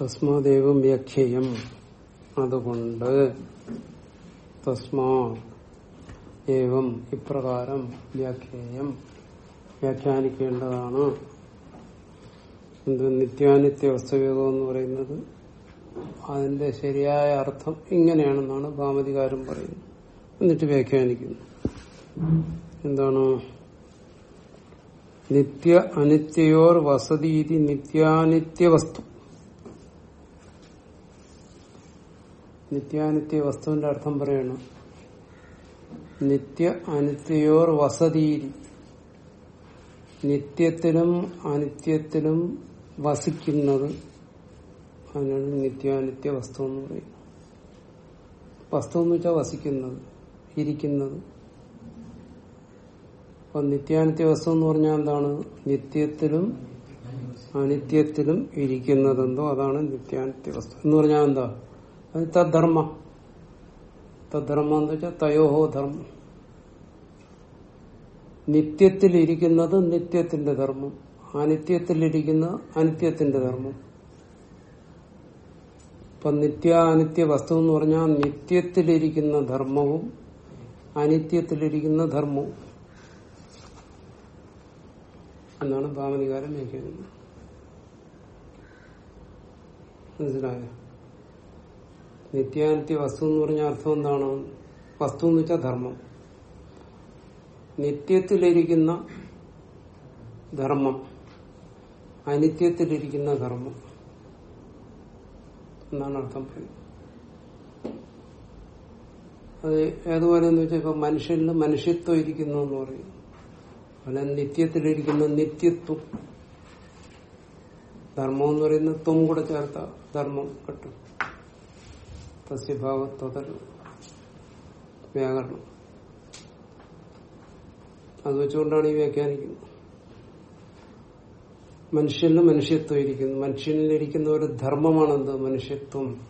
തസ്മാദേവം വ്യാഖ്യം അതുകൊണ്ട് തസ്മാ ഏവം ഇപ്രകാരം വ്യാഖ്യേയം. വ്യാഖ്യാനിക്കേണ്ടതാണ്. എന്ത് നിത്യാനിത്യ വസ്തുവേദം എന്ന് പറയുന്നത് അതിന്റെ ശരിയായ അർത്ഥം ഇങ്ങനെയാണെന്നാണ് ഭാമതികാരൻ പറയുന്നത്. എന്നിട്ട് വ്യാഖ്യാനിക്കുന്നു. എന്താണ്? നിത്യ അനിത്യയോർ വസതി നിത്യാനിത്യ വസ്തു. നിത്യാനിത്യ വസ്തുവിന്റെ അർത്ഥം പറയണം. നിത്യ അനിത്യയോർ വസതീരി നിത്യത്തിലും അനിത്യത്തിലും വസിക്കുന്നത് അതിനാണ് നിത്യാനിത്യ വസ്തു എന്ന് പറയുന്നത് വസ്തു എന്ന് വെച്ചാൽ വസിക്കുന്നത് ഇരിക്കുന്നത്. അപ്പൊ നിത്യാനിത്യ വസ്തു എന്ന് പറഞ്ഞാൽ എന്താണ്? നിത്യത്തിലും അനിത്യത്തിലും ഇരിക്കുന്നതെന്തോ അതാണ് നിത്യാനിത്യ വസ്തു. എന്ന് പറഞ്ഞാൽ എന്താ? അത് തദ്ധർമ്മ തദ്ധർമ്മ എന്ന് വെച്ചാൽ തയോഹോ ധർമ്മം. നിത്യത്തിലിരിക്കുന്നത് നിത്യത്തിന്റെ ധർമ്മം. അനിത്യത്തിലിരിക്കുന്ന അനിത്യത്തിന്റെ ധർമ്മം. ഇപ്പൊ നിത്യ അനിത്യ വസ്തു എന്ന് പറഞ്ഞാൽ നിത്യത്തിലിരിക്കുന്ന ധർമ്മവും അനിത്യത്തിലിരിക്കുന്ന ധർമ്മവും. എന്നാണ് ഭാവനികാരം വ്യാഖ്യാനിക്കുന്നത് മനസ്സിലായോ നിത്യാനിത്യ വസ്തു എന്ന് പറഞ്ഞ അർത്ഥം എന്താണ്? വസ്തു എന്ന് വെച്ചാൽ ധർമ്മം. നിത്യത്തിലിരിക്കുന്ന ധർമ്മം. അനിത്യത്തിലിരിക്കുന്ന ധർമ്മം. എന്നാണ് അർത്ഥം പറയുന്നത്. അത് ഏതുപോലെ എന്ന് വെച്ചാൽ ഇപ്പൊ മനുഷ്യനിൽ മനുഷ്യത്വം ഇരിക്കുന്നു എന്ന് പറയും. അല്ല നിത്യത്തിലിരിക്കുന്ന നിത്യത്വം. ധർമ്മം എന്ന് പറയുന്ന ത്വം കൂടെ ചേർത്ത ധർമ്മം കിട്ടും. തസ്യഭാവത്വതൽ വ്യാകരണം. അത് വെച്ചുകൊണ്ടാണ് ഈ വ്യാഖ്യാനിക്കുന്നത്. മനുഷ്യനിൽ മനുഷ്യത്വം ഇരിക്കുന്നു. മനുഷ്യനിലിരിക്കുന്ന ഒരു ധർമ്മമാണെന്ത്? മനുഷ്യത്വം.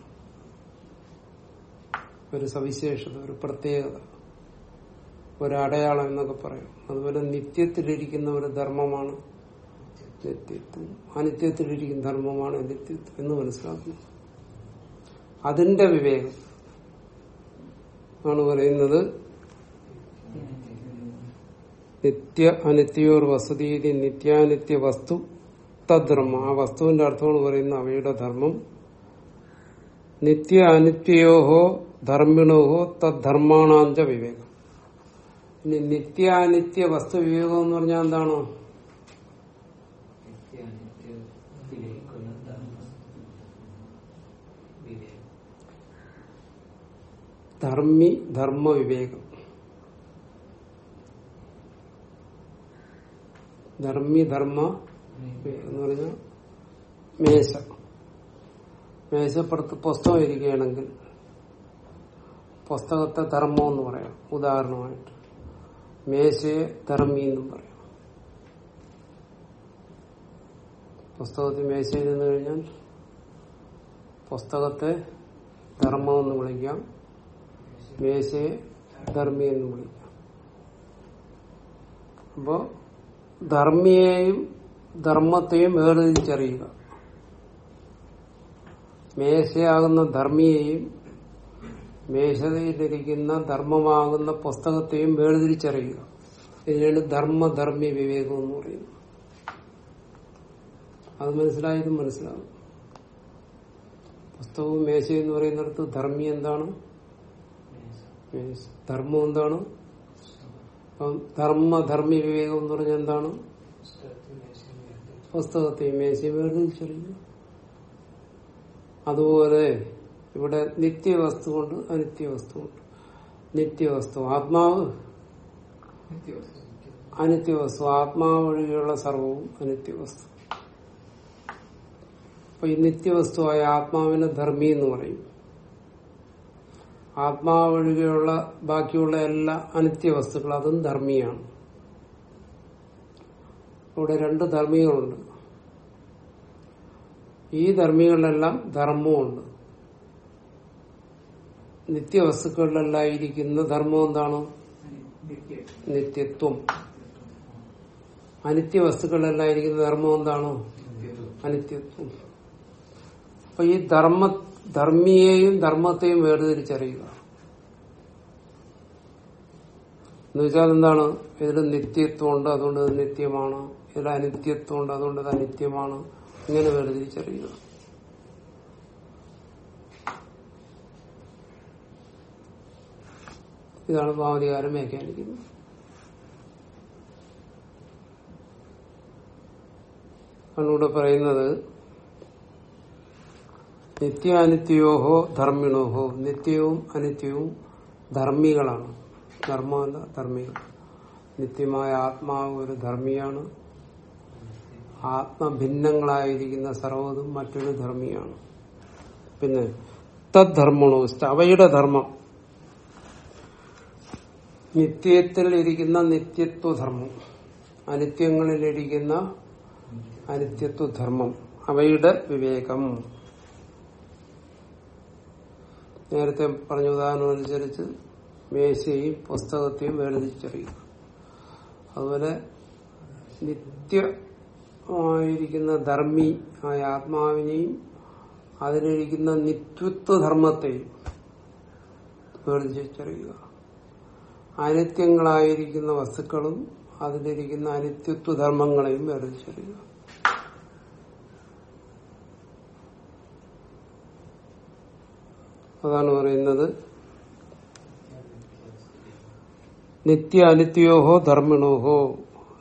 ഒരു സവിശേഷത ഒരു പ്രത്യേകത ഒരടയാളം എന്നൊക്കെ പറയും. അതുപോലെ നിത്യത്തിലിരിക്കുന്ന ഒരു ധർമ്മമാണ് നിത്യത്വം. അനിത്യത്തിലിരിക്കുന്ന ധർമ്മമാണ് നിത്യത്വം എന്ന് മനസ്സിലാക്കുന്നു. അതിന്റെ വിവേകം. ആണ് പറയുന്നത് നിത്യ അനിത്യോർ വസതീതി നിത്യാനിത്യ വസ്തു തദ്ധർമ്മം ആ വസ്തുവിന്റെ അർത്ഥമാണ് പറയുന്നത് അവയുടെ ധർമ്മം. നിത്യ അനിത്യോഹോ ധർമ്മിണോഹോ തദ്ധർമാണാന്ത വിവേകം. ഇനി നിത്യാനിത്യ വസ്തു വിവേകം എന്ന് പറഞ്ഞാൽ എന്താണ്? ധർമ്മി ധർമ്മ വിവേകം ധർമ്മി ധർമ്മ എന്ന് പറഞ്ഞാൽ മേശ. മേശപ്പുറത്ത് പുസ്തകം ഇരിക്കുകയാണെങ്കിൽ പുസ്തകത്തെ ധർമ്മം എന്ന് പറയാം. ഉദാഹരണമായിട്ട് മേശയെ ധർമ്മി എന്നും പറയാം. പുസ്തകത്തിൽ മേശയിൽ നിന്ന് കഴിഞ്ഞാൽ പുസ്തകത്തെ ധർമ്മം എന്ന് വിളിക്കാം. മേശയെ ധർമ്മി എന്ന് വിളിക്കാം. അപ്പോ ധർമ്മിയെയും ധർമ്മത്തെയും വേർതിരിച്ചറിയുക. മേശയാകുന്ന ധർമ്മിയെയും മേശതയിലിരിക്കുന്ന ധർമ്മമാകുന്ന പുസ്തകത്തെയും വേർതിരിച്ചറിയുക. ഇതിനാണ് ധർമ്മധർമ്മി വിവേകം എന്ന് പറയുന്നത് അത് മനസ്സിലായതും മനസ്സിലാകും പുസ്തകവും മേശ എന്ന് പറയുന്നിടത്ത് ധർമ്മി എന്താണ്? ധർമ്മം എന്താണ്? അപ്പം ധർമ്മധർമ്മി വിവേകം എന്ന് പറഞ്ഞാൽ എന്താണ്? പുസ്തകത്തെയും മേശയും വേർതിരിച്ചറിയുന്നു. അതുപോലെ ഇവിടെ നിത്യവസ്തുണ്ട് അനിത്യവസ്തുണ്ട് നിത്യവസ്തു ആത്മാവ്. അനിത്യവസ്തു ആത്മാവ് ഒഴികെയുള്ള സർവവും അനിത്യവസ്തു. അപ്പൊ ഈ നിത്യവസ്തുവായ ആത്മാവിനെ ധർമ്മി എന്ന് പറയും. ആത്മാവ് ഒഴികെയുള്ള ബാക്കിയുള്ള എല്ലാ അനിത്യവസ്തുക്കൾ അതും ധർമ്മിയാണ്. ഇവിടെ രണ്ട് ധർമ്മികളുണ്ട്. ഈ ധർമ്മികളിലെല്ലാം ധർമ്മമുണ്ട്. നിത്യവസ്തുക്കളിലെല്ലാം ഇരിക്കുന്ന ധർമ്മം എന്താണ്? നിത്യത്വം. അനിത്യ അനിത്യവസ്തുക്കളിലെല്ലാം ഇരിക്കുന്ന ധർമ്മം എന്താണ്? അനിത്യത്വം. അപ്പൊ ഈ ധർമ്മ ധർമ്മിയെയും ധർമ്മത്തെയും വേർതിരിച്ചറിയുക. എന്നുവെച്ചാൽ എന്താണ്? ഇതിൽ നിത്യത്വമുണ്ട് അതുകൊണ്ട് നിത്യമാണ്. ഇതിൽ അനിത്യത്വമുണ്ട് അതുകൊണ്ട് ഇത് അനിത്യമാണ്. ഇങ്ങനെ വേർതിരിച്ചറിയുക. ഇതാണ് ഭാവധികാരം വ്യാഖ്യാനിക്കുന്നത്. അതിലൂടെ പറയുന്നത് നിത്യാനിത്യോഹോ ധർമ്മിണോഹോ. നിത്യവും അനിത്യവും ധർമ്മികളാണ്. ധർമ്മമല്ല ധർമ്മികൾ. നിത്യമായ ആത്മാവ് ഒരു ധർമ്മിയാണ്. ആത്മഭിന്നങ്ങളായിരിക്കുന്ന സർവതും മറ്റൊരു ധർമ്മിയാണ്. പിന്നെ തദ്ധർമ്മണോ അവയുടെ ധർമ്മം. നിത്യത്തിൽ ഇരിക്കുന്ന നിത്യത്വധർമ്മം. അനിത്യങ്ങളിലിരിക്കുന്ന അനിത്യത്വധർമ്മം. അവയുടെ വിവേകം. നേരത്തെ പറഞ്ഞ ഉദാഹരണം അനുസരിച്ച് മേശയും പുസ്തകത്തെയും വേർതിരിച്ചറിയുക. അതുപോലെ നിത്യമായിരിക്കുന്ന ധർമ്മി ആയ ആത്മാവിനെയും അതിലിരിക്കുന്ന നിത്യത്വധർമ്മത്തെയും വേർതിരിച്ചറിയുക. അനിത്യങ്ങളായിരിക്കുന്ന വസ്തുക്കളും അതിലിരിക്കുന്ന അനിത്യത്വധർമ്മങ്ങളെയും വേർതിരിച്ചറിയുക. അതാണ് പറയുന്നത്. നിത്യ അനിത്യോഹോ ധർമ്മിണോഹോ.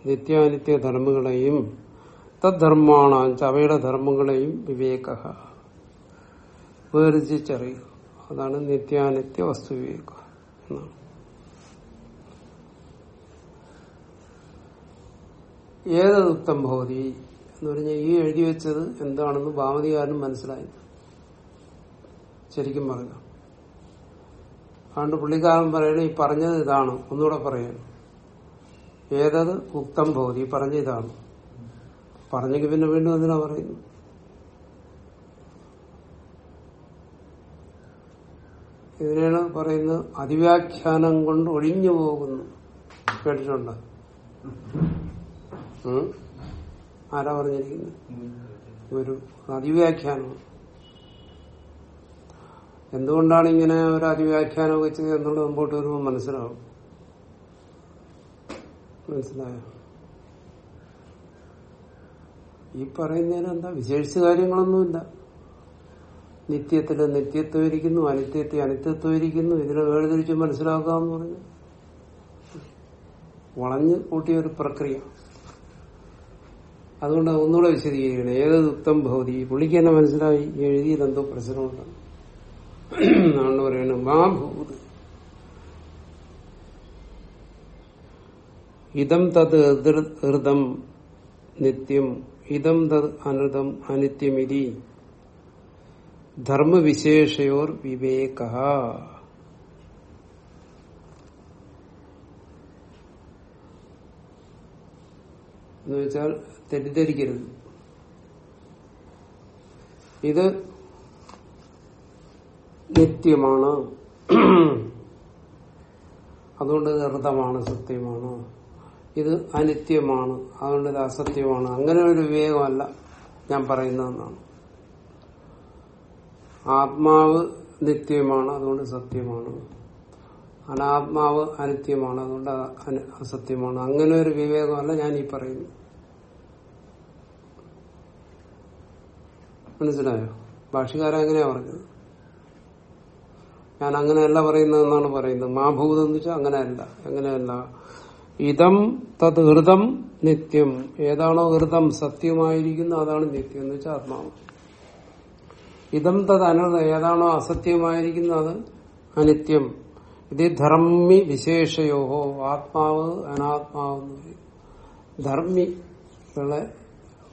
നിത്യാനിത്യ ധർമ്മങ്ങളെയും തദ്ധർമാണാഞ്ച അവയുടെ ധർമ്മങ്ങളെയും വിവേക വേർതിരിച്ചറിയുക. അതാണ് നിത്യാനിത്യ വസ്തു വിവേക എന്നാണ്. ഉത്തം ഭവതി എന്ന് പറഞ്ഞാൽ ഈ എഴുതി വെച്ചത് എന്താണെന്ന് ഭാമതികാരനും മനസ്സിലായി ശരിക്കും പറഞ്ഞു. അതുകൊണ്ട് പുള്ളിക്കാരൻ പറയണ ഈ പറഞ്ഞത് ഇതാണ്. ഒന്നുകൂടെ പറയണം ഏതത്? ഉക്തം ഭവതി. പറഞ്ഞ ഇതാണ്. പറഞ്ഞെങ്കിൽ പിന്നെ വീണ്ടും എന്തിനാ പറയുന്നു? ഇതിനാണ് പറയുന്നത് അതിവ്യാഖ്യാനം കൊണ്ട് ഒഴിഞ്ഞു പോകുന്നു. കേട്ടിട്ടുണ്ട്? ആരാ പറഞ്ഞിരിക്കുന്നത്? ഒരു അതിവ്യാഖ്യാനം. എന്തുകൊണ്ടാണ് ഇങ്ങനെ ഒരു അതിവ്യാഖ്യാനം വെച്ചത് എന്നുള്ളത് മുമ്പോട്ട് വരുമ്പോൾ മനസ്സിലാവും? മനസ്സിലായോ? ഈ പറയുന്നതിന് എന്താ? വിശേഷിച്ച കാര്യങ്ങളൊന്നുമില്ല. നിത്യത്തിൽ നിത്യത്വം ഇരിക്കുന്നു അനിത്യത്തെ അനിത്യത്വം ഇരിക്കുന്നു ഇതിനെ വേർതിരിച്ച് മനസ്സിലാക്കാന്ന് പറഞ്ഞു വളഞ്ഞു കൂട്ടിയ ഒരു പ്രക്രിയ. അതുകൊണ്ട് ഒന്നുകൂടെ വിശദീകരിക്കണം. ഏത് ദുഃഖം ഭൗതി പുള്ളിക്ക് തന്നെ മനസ്സിലായി. എഴുതിയതെന്തോ പ്രശ്നമുണ്ടെന്ന് എന്നാണ് പറയുന്നത്. മാ ഭൂത് ഇതം തത് ഹൃദം നിത്യം ഇതം തത് അനൃതം അനിത്യമിതി. ധർമ്മവിശേഷയോർ വിവേക. എന്ന് വെച്ചാൽ തെറ്റിദ്ധരിക്കരുത്. ഇത് നിത്യമാണ്. അതുകൊണ്ട് ഇത് അർത്ഥമാണ് സത്യമാണ്. ഇത് അനിത്യമാണ്. അതുകൊണ്ട് ഇത് അസത്യമാണ്. അങ്ങനെ ഒരു വിവേകമല്ല ഞാൻ പറയുന്നതെന്നാണ്. ആത്മാവ് നിത്യമാണ് അതുകൊണ്ട് സത്യമാണ്. അനാത്മാവ് അനിത്യമാണ് അതുകൊണ്ട് അസത്യമാണ്. അങ്ങനെ ഒരു വിവേകമല്ല ഞാൻ ഈ പറയുന്നു മനസ്സിലായോ? ഭാഷകാരൻ എങ്ങനെയാ പറഞ്ഞത്. ഞാൻ അങ്ങനെയല്ല പറയുന്നതെന്നാണ് പറയുന്നത്. മാഭൂതം എന്ന് വെച്ചാൽ അങ്ങനെയല്ല അങ്ങനെയല്ല. ഇതം തത് ഹൃതം നിത്യം. ഏതാണോ ഹൃതം സത്യമായിരിക്കുന്നത് അതാണ് നിത്യം എന്ന് വെച്ചാൽ ആത്മാവ്. ഇതം തത് അനൃതം ഏതാണോ അസത്യമായിരിക്കുന്നത് അത് അനിത്യം. ഇത് ധർമ്മി വിശേഷയോഹോ ആത്മാവ് അനാത്മാവ് ധർമ്മികളെ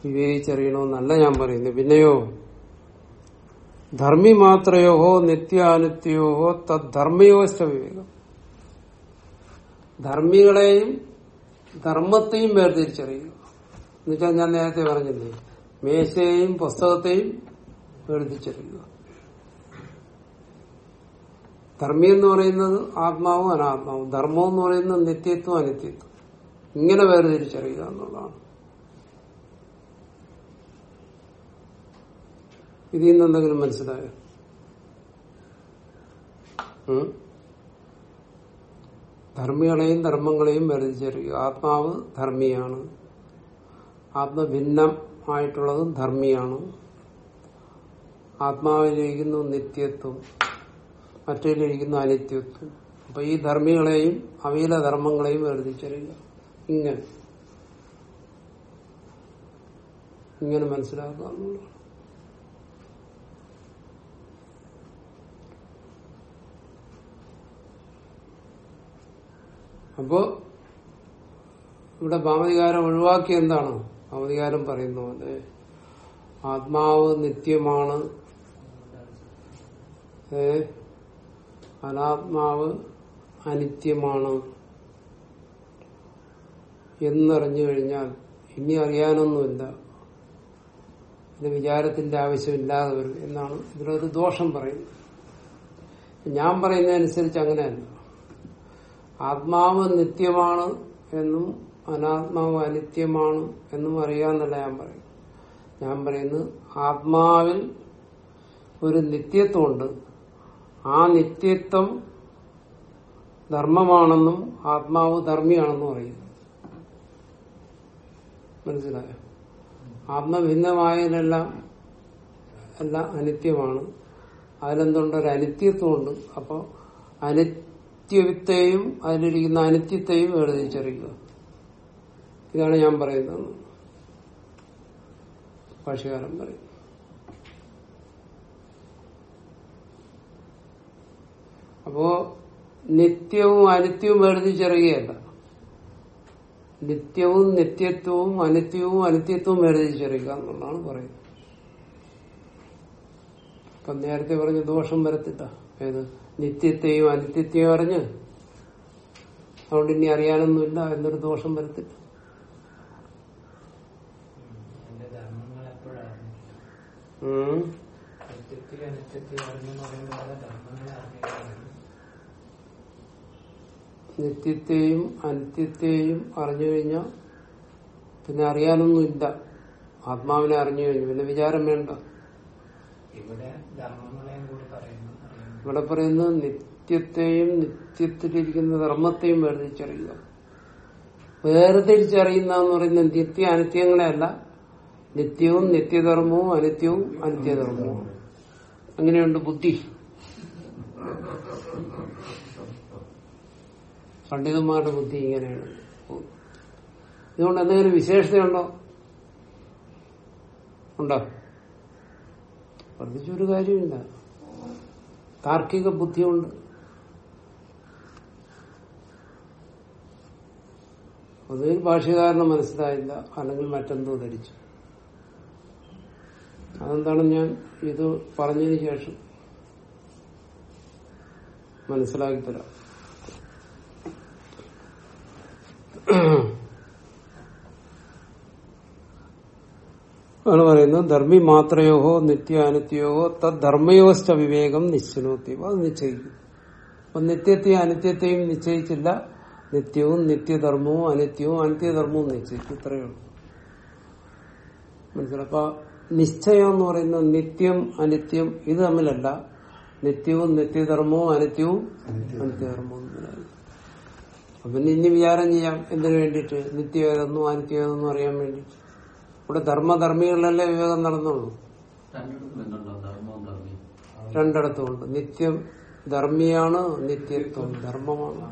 വിവേചിച്ചറിയണമെന്നല്ല ഞാൻ പറയുന്നത്. പിന്നെയോ ധർമ്മി മാത്രയോഹോ നിത്യാനിത്യോഹോ തദ്ധർമ്മയോസ്ഥ വിവേകം. ധർമ്മികളെയും ധർമ്മത്തെയും വേർതിരിച്ചറിയുക. എന്നുവെച്ചാൽ ഞാൻ നേരത്തെ പറഞ്ഞില്ലേ മേശയെയും പുസ്തകത്തെയും വേർതിരിച്ചറിയുക. ധർമ്മി എന്ന് പറയുന്നത് ആത്മാവും അനാത്മാവും. ധർമ്മം എന്ന് പറയുന്നത് നിത്യത്വം അനിത്യത്വം. ഇങ്ങനെ വേർതിരിച്ചറിയുക എന്നുള്ളതാണ്. ഇതിൽ നിന്ന് എന്തെങ്കിലും മനസ്സിലായോ? ധർമ്മികളെയും ധർമ്മങ്ങളെയും വേർതിരിച്ചറിയുക. ആത്മാവ് ധർമ്മിയാണ്. ആത്മഭിന്നമായിട്ടുള്ളതും ധർമ്മിയാണ്. ആത്മാവിലിരിക്കുന്നു നിത്യത്വം. മറ്റേലിരിക്കുന്നു അനിത്യത്വം. അപ്പൊ ഈ ധർമ്മികളെയും അവയിലെ ധർമ്മങ്ങളെയും വേർതിരിച്ചറിയുക. ഇങ്ങനെ. ഇങ്ങനെ മനസ്സിലാക്കുക എന്നുള്ളതാണ്. അപ്പോ ഇവിടെ ഭാമതികാരം ഒഴിവാക്കി എന്താണ്? ഭാമതികാരം പറയുന്ന. പോലെ ആത്മാവ് നിത്യമാണ്. ഏ? അനാത്മാവ് അനിത്യമാണ്. എന്നറിഞ്ഞു കഴിഞ്ഞാൽ ഇനി അറിയാനൊന്നുമില്ല. ഇത് വിചാരത്തിന്റെ ആവശ്യമില്ലാതെ വരും. എന്നാണ് ഇതിലൊരു ദോഷം പറയുന്നത്. ഞാൻ പറയുന്നതനുസരിച്ച് അങ്ങനെയല്ല. ആത്മാവ് നിത്യമാണ് എന്നും അനാത്മാവ് അനിത്യമാണ് എന്നും അറിയാമെന്നല്ല ഞാൻ പറയും ഞാൻ പറയുന്നത് ആത്മാവിൽ ഒരു നിത്യത്വമുണ്ട്. ആ നിത്യത്വം ധർമ്മമാണെന്നും ആത്മാവ് ധർമ്മിയാണെന്നും അറിയുന്നു. മനസ്സിലായോ? ആത്മഭിന്നമായതിനെല്ലാം എല്ലാം അനിത്യമാണ്. അതിലെന്തുണ്ട്? ഒരു അനിത്യത്വമുണ്ട്. അപ്പോൾ അനിത്യത്തെയും അതിലിരിക്കുന്ന അനിത്യത്തെയും വേർതിരിച്ചറിയുക. ഇതാണ് ഞാൻ പറയുന്നത്. ഭാഷകാരം പറയും. അപ്പോ നിത്യവും അനിത്യവും വേർതിരിച്ചറിയുകയല്ല. നിത്യവും നിത്യത്വവും അനിത്യവും അനിത്യത്വവും വേർതിരിച്ചറിയുക എന്നുള്ളതാണ് പറയുന്നത്. ഇപ്പൊ നേരത്തെ പറഞ്ഞ ദോഷം വരത്തില്ല. ഏത്? നിത്യത്തെയും അനിത്യത്തെയും അറിഞ്ഞ് അതുകൊണ്ട് ഇനി അറിയാനൊന്നുമില്ല എന്നൊരു ദോഷം വരത്തില്ല. നിത്യത്തെയും അനിത്യത്തെയും അറിഞ്ഞു കഴിഞ്ഞാൽ പിന്നെ അറിയാനൊന്നുമില്ല. ആത്മാവിനെ അറിഞ്ഞു കഴിഞ്ഞു. പിന്നെ വിചാരം വേണ്ട. ഇവിടെ ധർമ്മങ്ങളെയും കൂടി പറയുന്നു. ഇവിടെ പറയുന്നത് നിത്യത്തെയും നിത്യത്തിലിരിക്കുന്ന ധർമ്മത്തെയും വേർതിരിച്ചറിയുക. വേർതിരിച്ചറിയുന്ന എന്ന് പറയുന്നത് നിത്യ അനിത്യങ്ങളെയല്ല. നിത്യവും നിത്യധർമ്മവും അനിത്യവും അനിത്യധർമ്മവും. അങ്ങനെയുണ്ട് ബുദ്ധി. പണ്ഡിതന്മാരുടെ ബുദ്ധി ഇങ്ങനെയാണ്. ഇതുകൊണ്ട് എന്തെങ്കിലും വിശേഷതയുണ്ടോ? ഉണ്ടോ? വർദ്ധിച്ചൊരു കാര്യമില്ല താർക്കിക ബുദ്ധിയുണ്ട്. ഒന്നുകിൽ ഭാഷകാരന് മനസ്സിലായില്ല. അല്ലെങ്കിൽ മറ്റെന്തോ ധരിച്ചു. അതെന്താണ് ഞാൻ ഇത് പറഞ്ഞതിന് ശേഷം മനസ്സിലാക്കി തരാം. ആണ് പറയുന്നത്. ധർമ്മി മാത്രയോഹോ നിത്യാനിത്യോഹോ തദ്ധർമ്മയോസ്ഥ വിവേകം നിശ്ചനോത്തി. അത് നിശ്ചയിക്കും. അപ്പൊ നിത്യത്തെയും അനിത്യത്തെയും നിശ്ചയിച്ചില്ല. നിത്യവും നിത്യധർമ്മവും അനിത്യവും അനിത്യധർമ്മവും നിശ്ചയിച്ചു ഇത്രയേ ഉള്ളൂ. മനസ്സിലപ്പ നിശ്ചയം എന്ന് പറയുന്നത് നിത്യം അനിത്യം ഇത് തമ്മിലല്ല. നിത്യവും നിത്യധർമ്മവും അനിത്യവും അനിത്യധർമ്മവും അപ്പൊ ഇനി വിചാരം ചെയ്യാം. എന്തിനു വേണ്ടിയിട്ട്? നിത്യം ഏതെന്നും അനിത്യം ഏതെന്നും അറിയാൻ വേണ്ടിയിട്ട്. ഇവിടെ ധർമ്മധർമ്മികളിലല്ലേ വിവേകം നടന്നുള്ളൂ? രണ്ടിടത്തുമുണ്ട്. നിത്യം ധർമ്മിയാണ് നിത്യത്വം ധർമ്മമാണ്.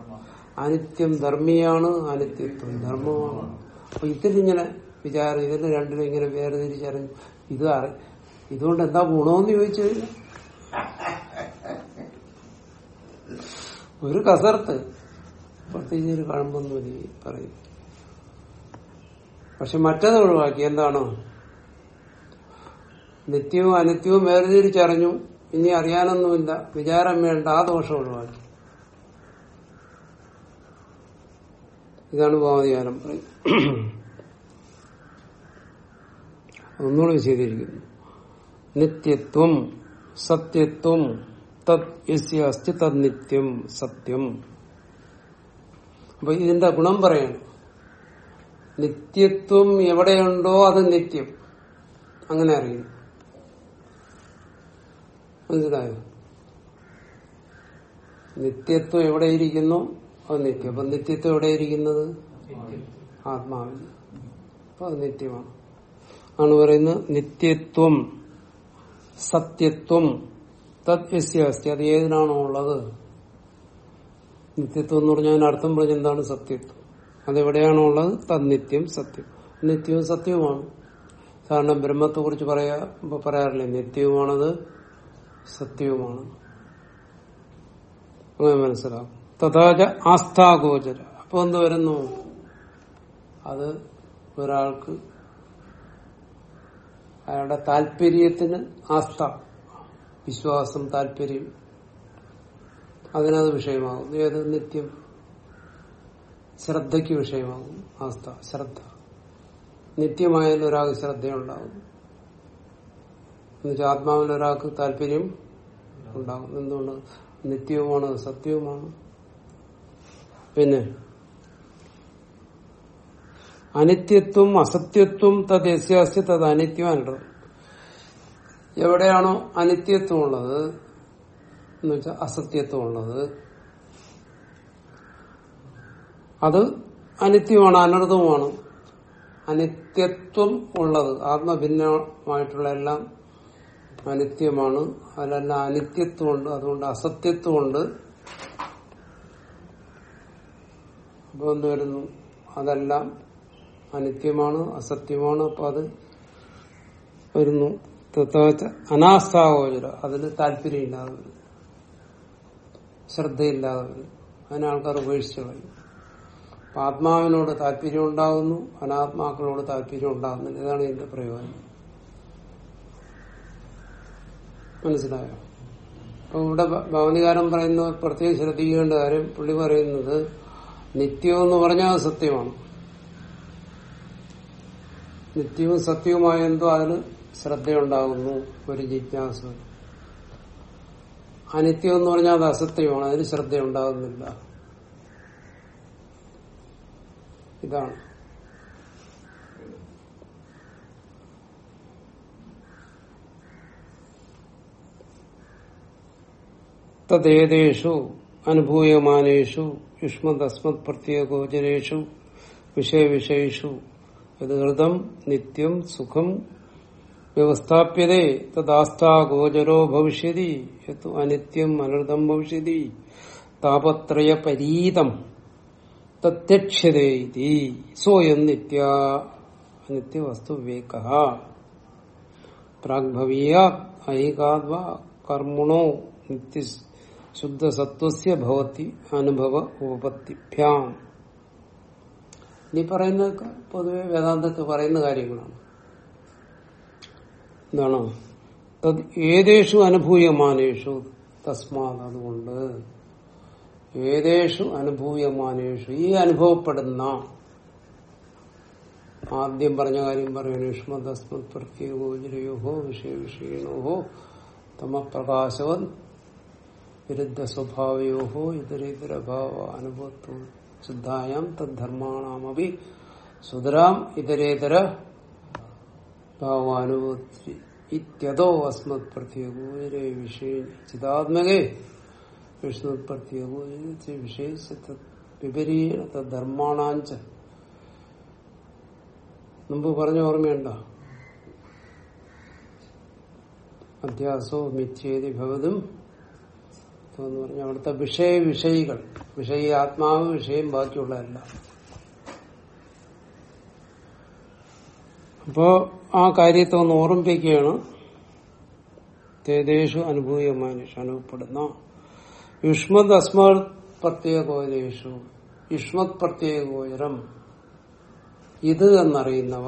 അനിത്യം ധർമ്മിയാണ് അനിത്യത്വം ധർമ്മമാണ്. അപ്പൊ ഇതിലിങ്ങനെ വിചാരം ഇതിൽ രണ്ടിലും ഇങ്ങനെ വേർതിരിച്ചറിഞ്ഞു ഇത് അറി ഇതുകൊണ്ട് എന്താ ഗുണമെന്ന് ചോദിച്ചു ഒരു കസർത്ത്. പ്രത്യേകിച്ച് ഒരു കഴമ്പൊന്നും പറയും പക്ഷെ മറ്റത് ഒഴിവാക്കി എന്താണോ. നിത്യവും അനിത്യവും വേർതിരിച്ചറിഞ്ഞു. ഇനി അറിയാനൊന്നുമില്ല. വിചാരം വേണ്ട. ആ ദോഷം ഒഴിവാക്കി ഇതാണ് ഭാവതികാരം പറയുന്നത് ഒന്നുകൂടെ വിശദീകരിക്കുന്നു. നിത്യത്വം സത്യത്വം തത് യസ്യ അസ്തി തത് നിത്യം സത്യം. അപ്പൊ ഇതിന്റെ ഗുണം പറയണം. നിത്യത്വം എവിടെയുണ്ടോ അത് നിത്യം. അങ്ങനെ അറിയുന്നു മനസ്സിലായോ? നിത്യത്വം എവിടെയിരിക്കുന്നു? അത് നിത്യം. അപ്പൊ നിത്യത്വം എവിടെയിരിക്കുന്നത്? ആത്മാവിൽ. അപ്പൊ അത് നിത്യമാണ്. ആണ് പറയുന്നത് നിത്യത്വം സത്യത്വം തത് യസ്യ അസ്തി അത് ഏതിനാണോ ഉള്ളത്? നിത്യത്വം എന്ന് പറഞ്ഞാൽ അർത്ഥം പറഞ്ഞെന്താണ് സത്യത്വം? അതെവിടെയാണോ ഉള്ളത് തന്നിത്യം സത്യം. നിത്യവും സത്യവുമാണ്. സാധാരണ ബ്രഹ്മത്തെ കുറിച്ച് പറയാ പറയാറില്ലേ നിത്യവുമാണത് സത്യവുമാണ്. അങ്ങനെ മനസ്സിലാവും. തഥാച ആസ്ഥാഗോചര. അപ്പൊ എന്ത് വരുന്നു? അത് ഒരാൾക്ക് അയാളുടെ താല്പര്യത്തിന് ആസ്ഥ. വിശ്വാസം താല്പര്യം. അതിനത് വിഷയമാകുന്നു. ഏത് നിത്യം? ശ്രദ്ധയ്ക്ക് വിഷയമാകും. ആസ്ഥ ശ്രദ്ധ. നിത്യമായാലും ഒരാൾക്ക് ശ്രദ്ധയുണ്ടാകും. എന്നുവെച്ചാൽ ആത്മാവിൽ ഒരാൾക്ക് താല്പര്യം ഉണ്ടാകും. എന്തുകൊണ്ട്? നിത്യവുമാണ് സത്യവുമാണ്. പിന്നെ അനിത്യത്വം അസത്യത്വം തത് യസ്യാസ്യ തത് അനിത്യം എവിടെയാണോ അനിത്യത്വം ഉള്ളത് എന്നുവെച്ചാൽ അസത്യത്വം ഉള്ളത് അത് അനിത്യമാണ് അനർത്ഥവുമാണ്. അനിത്യത്വം ഉള്ളത് ആത്മഭിന്നമായിട്ടുള്ള എല്ലാം അനിത്യമാണ്. അതിലെല്ലാം അനിത്യത്വമുണ്ട് അതുകൊണ്ട് അസത്യത്വമുണ്ട്. അപ്പൊ എന്ത് വരുന്നു? അതെല്ലാം അനിത്യമാണ് അസത്യമാണ്. അപ്പൊ അത് വരുന്നു. തഥാച്ച അനാസ്ഥാഗോചര അതിന് താല്പര്യമില്ലാതെ വരും. ശ്രദ്ധയില്ലാതെ വരും. അതിന് ആൾക്കാർ ഉപേക്ഷിച്ചു അപ്പൊ ആത്മാവിനോട് താല്പര്യം ഉണ്ടാകുന്നു അനാത്മാക്കളോട് താല്പര്യം ഉണ്ടാകുന്നില്ല ഇതാണ് ഇതിന്റെ പ്രയോജനം. മനസ്സിലായോ? അപ്പൊ ഇവിടെ ഭവനികാരൻ പറയുന്ന പ്രത്യേകം ശ്രദ്ധിക്കേണ്ട കാര്യം പുള്ളി പറയുന്നത് നിത്യം എന്ന് പറഞ്ഞാൽ സത്യമാണ്. നിത്യവും സത്യവുമായ എന്തോ അതിന് ശ്രദ്ധയുണ്ടാകുന്നു ഒരു ജിജ്ഞാസ. അനിത്യം എന്ന് പറഞ്ഞാൽ അത് അസത്യമാണ് അതിന് ശ്രദ്ധയുണ്ടാകുന്നില്ല. ഇതാണ്. തദ്ദേഷു അനുഭൂയമാനേഷു യുഷ്മദസ്മത് പ്രത്യേകോചരേഷു വിഷയവിഷയേഷു. ഇത് ഹൃദം നിത്യം സുഖം വ്യവസ്ഥാപ്യതേ തദാസ്ഥാഗോചരോ ഭവിഷ്യതി അനിത്യം അനൃതം ഭവിഷ്യതി താപത്രയ പരീതം തത്യക്ഷ്യതേ സോയം നിത്യ നിത്യവസ്തു വിവേക പ്രാഗ്ഭവീയ ഐകാദ്വ കർമ്മണോ നിത്യ ശുദ്ധസത്വസ്യ ഭവത്തി അനുഭവ ഉപപത്തിഭ്യാം. നീ പറയുന്നതൊക്കെ പൊതുവെ വേദാന്തത്തിൽ പറയുന്ന കാര്യങ്ങളാണ്. എന്താണോ? ഏതേഷു അനുഭൂയമാനേഷു തസ്മാത് അതുകൊണ്ട് ഏതേഷു അനുഭൂയമാനേഷു. ഈ അനുഭവപ്പെടുന്ന ആദ്യം പറഞ്ഞ കാര്യം പറയുന്നു യുഷ്മദസ്മത് പ്രത്യേകോചരയോഹോ വിഷയ വിഷയണോഹോ തമപ്രകാശവൻ വിരുദ്ധ സ്വഭാവയോഹോ ഇതരേതരഭാവ അനുഭവത്വം. ശുദ്ധായാം തദ്ധർമാണാമപി സുതരാം ഇതരേതര ഭാവാനുഭവത്തി ഇത്യതോ അസ്മത് പ്രത്യേകോചരേ വിഷയ ചിതാത്മകേ വിഷ്ണു വിശേഷ വിപരീത ധർമാണാഞ്ച. മുമ്പ് പറഞ്ഞ ഓർമ്മയുണ്ട? അധ്യാസോ മിഥ്യേതി ഭവതും എന്ന് പറഞ്ഞ അവിടുത്തെ വിഷയ വിഷയികൾ വിഷയി ആത്മാവ് വിഷയം ബാക്കിയുള്ളതല്ല. അപ്പോ ആ കാര്യത്തെ ഒന്ന് ഓർമ്മിപ്പിക്കുകയാണ്. തേദേശു അനുഭൂയമാനുഷ അനുഭവപ്പെടുന്ന യുഷ്മത് അസ്മത് പ്രത്യേകോചരേഷു യുഷ്മത് പ്രത്യേകോചരം ഇത് എന്നറിയുന്നവ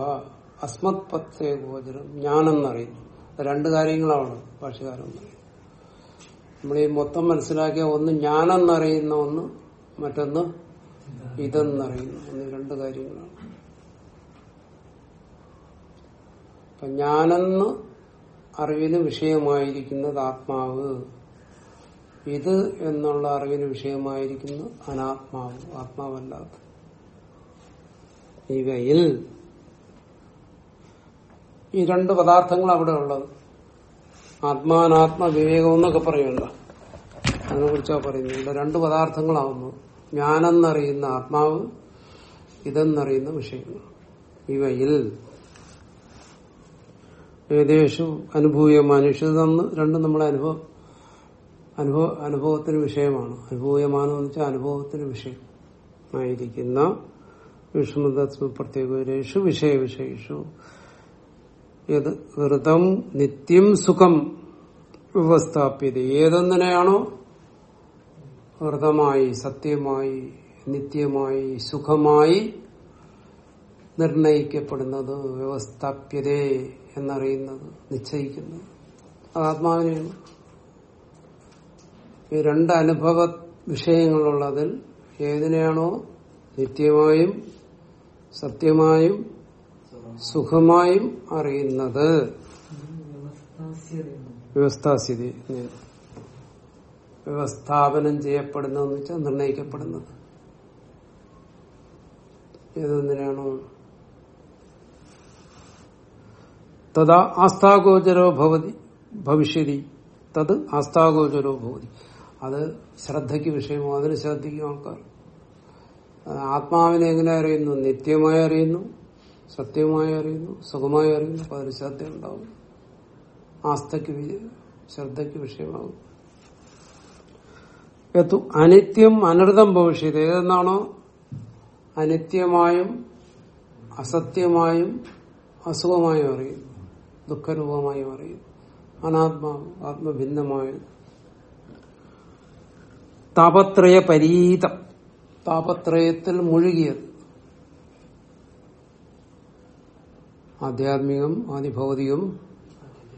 അസ്മത് പ്രത്യേകോചരം ഞാനെന്നറിയുന്നു രണ്ട് കാര്യങ്ങളാണ് പറയുന്നത് നമ്മൾ ഈ മൊത്തം മനസ്സിലാക്കിയ ഒന്ന് ഞാനെന്നറിയുന്ന ഒന്ന് മറ്റൊന്ന് ഇതെന്നറിയുന്നു. ഒന്ന് രണ്ട് കാര്യങ്ങളാണ്. അപ്പൊ ഞാനെന്ന് അറിവിന് വിഷയമായിരിക്കുന്നത് ആത്മാവ്. ഇത് എന്നുള്ള അറിവിന് വിഷയമായിരിക്കുന്ന അനാത്മാവ് ആത്മാവല്ലാത്ത. ഇവയിൽ ഈ രണ്ട് പദാർത്ഥങ്ങൾ അവിടെ ഉള്ളത്. ആത്മാനാത്മ വിവേകം എന്നൊക്കെ പറയുമല്ലോ. അതിനെ കുറിച്ചാ പറയുന്നത്. ഇവിടെ രണ്ട് പദാർത്ഥങ്ങളാവുന്നു. ഞാനെന്നറിയുന്ന ആത്മാവ് ഇതെന്നറിയുന്ന വിഷയങ്ങൾ. ഇവയിൽ ഏകദേശം അനുഭൂയ മനുഷ്യതെന്ന് രണ്ടും നമ്മളെ അനുഭവം അനുഭവ അനുഭവത്തിന് വിഷയമാണ്. അനുഭൂയമാണെന്ന് വെച്ചാൽ അനുഭവത്തിന് വിഷയം ആയിരിക്കുന്ന വിഷ്ണുദത്മ പ്രത്യേകേഷു വിഷയ ഇത് ഹൃതം നിത്യം സുഖം വ്യവസ്ഥാപ്യത. ഏതൊന്നിനെയാണോ? ഹൃതമായി സത്യമായി നിത്യമായി സുഖമായി നിർണയിക്കപ്പെടുന്നത്. വ്യവസ്ഥാപ്യതേ എന്നറിയുന്നത് നിശ്ചയിക്കുന്നത്. അത് ആത്മാവിനെയാണ്. ഈ രണ്ട് അനുഭവ വിഷയങ്ങളുള്ളതിൽ ഏതിനെയാണോ നിത്യമായും സത്യമായും സുഖമായും അറിയുന്നത്? വ്യവസ്ഥാസ്ഥിതി. വ്യവസ്ഥാപനം ചെയ്യപ്പെടുന്നതെന്ന് വെച്ചാൽ നിർണയിക്കപ്പെടുന്നത് ഏതൊന്നിനാണോ? തഥാ ആസ്ഥാഗോചരോ ഭവതി ഭവിഷ്യതി. തത് ആസ്ഥാഗോചരോ ഭവതി. അത് ശ്രദ്ധയ്ക്ക് വിഷയമോ അതിന് ശ്രദ്ധിക്കും ആൾക്കാർ. ആത്മാവിനെ എങ്ങനെ അറിയുന്നു? നിത്യമായി അറിയുന്നു സത്യമായി അറിയുന്നു സുഖമായി അറിയുന്നു അപ്പൊ അതിന് ശ്രദ്ധ ഉണ്ടാവും ആസ്ഥയ്ക്ക് ശ്രദ്ധയ്ക്ക് വിഷയമാകും അനിത്യം അനൃതം ഭവിഷ്യത. ഏതെന്നാണോ? അനിത്യമായും അസത്യമായും അസുഖമായും അറിയുന്നു. ദുഃഖരൂപമായും അറിയുന്നു. അനാത്മാവ് ആത്മഭിന്നമായും താപത്രയ പരീതം താപത്രയത്തിൽ മുഴുകിയത്. ആധ്യാത്മികം ആദിഭൗതികം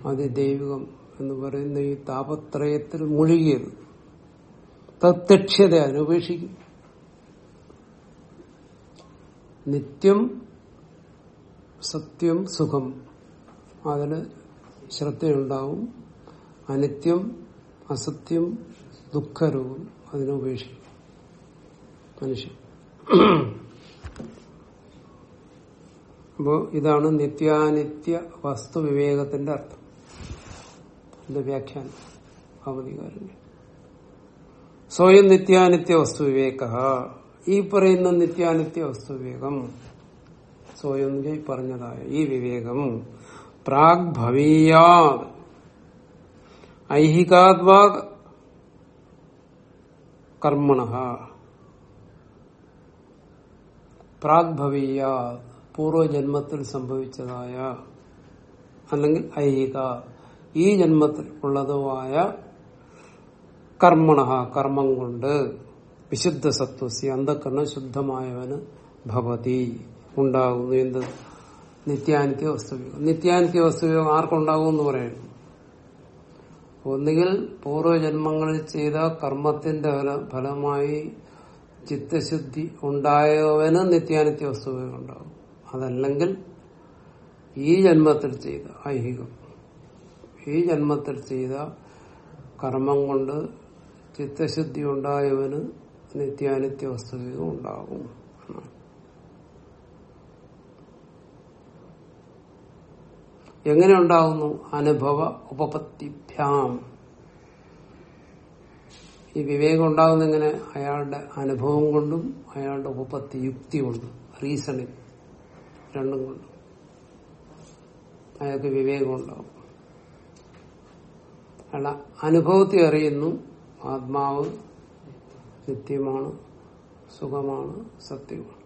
ആദിദൈവികം എന്ന് പറയുന്ന ഈ താപത്രയത്തിൽ മുഴുകിയത്. തത്യക്ഷത അനുപേക്ഷിക്കും നിത്യം സത്യം സുഖം. അതിന് ശ്രദ്ധയുണ്ടാവും. അനിത്യം അസത്യം ദുഃഖരൂപം. അതിനുപേക്ഷിക്കും മനുഷ്യൻ. അപ്പോ ഇതാണ് നിത്യാനിത്യ വസ്തുവിവേകത്തിന്റെ അർത്ഥം. എന്റെ വ്യാഖ്യാനം. അവധികാരന് സ്വയം നിത്യാനിത്യ വസ്തു വിവേക ഈ പറയുന്ന നിത്യാനിത്യ വസ്തുവിവേകം സ്വയം പറഞ്ഞതായ ഈ വിവേകം പ്രാഗ് ഭവീയാത് ഐഹികാത്വാ കർമ്മണ. പ്രാഗ്ഭവീയ പൂർവജന്മത്തിൽ സംഭവിച്ചതായ അല്ലെങ്കിൽ ഐഹിക ഈ ജന്മത്തിൽ ഉള്ളതുമായ കർമ്മണ കർമ്മം കൊണ്ട് വിശുദ്ധ സത്വസി അന്ധക്കരണം ശുദ്ധമായവന് ഭവതി ഉണ്ടാകുന്നു. എന്ത്? നിത്യാനിത്യ വസ്തുവിയോഗം. നിത്യാനിത്യ വസ്തുവിയോഗം ആർക്കുണ്ടാകും എന്ന് പറയുന്നു ഒന്നുകിൽ പൂർവജന്മങ്ങളിൽ ചെയ്ത കർമ്മത്തിന്റെ ഫലമായി ചിത്തശുദ്ധി ഉണ്ടായവന് നിത്യാനിത്യ വസ്തുവേ ഉണ്ടാവും. അതല്ലെങ്കിൽ ഈ ജന്മത്തിൽ ചെയ്ത ഐഹികം. ഈ ജന്മത്തിൽ ചെയ്ത കർമ്മം കൊണ്ട് ചിത്തശുദ്ധി ഉണ്ടായവന് നിത്യാനിത്യ വസ്തുവികം ഉണ്ടാകും. എങ്ങനെ ഉണ്ടാകുന്നു അനുഭവ ഉപപത്തിഭ്യാം? ഈ വിവേകം ഉണ്ടാകുന്ന എങ്ങനെ? അയാളുടെ അനുഭവം കൊണ്ടും അയാളുടെ ഉപപത്തി യുക്തി കൊണ്ടും റീസണിങ് രണ്ടും കൊണ്ടും. അയാൾക്ക് വിവേകം ഉണ്ടാവും അയാളെ അനുഭവത്തെ അറിയുന്നു. ആത്മാവ് നിത്യമാണ് സുഖമാണ് സത്യമാണ്.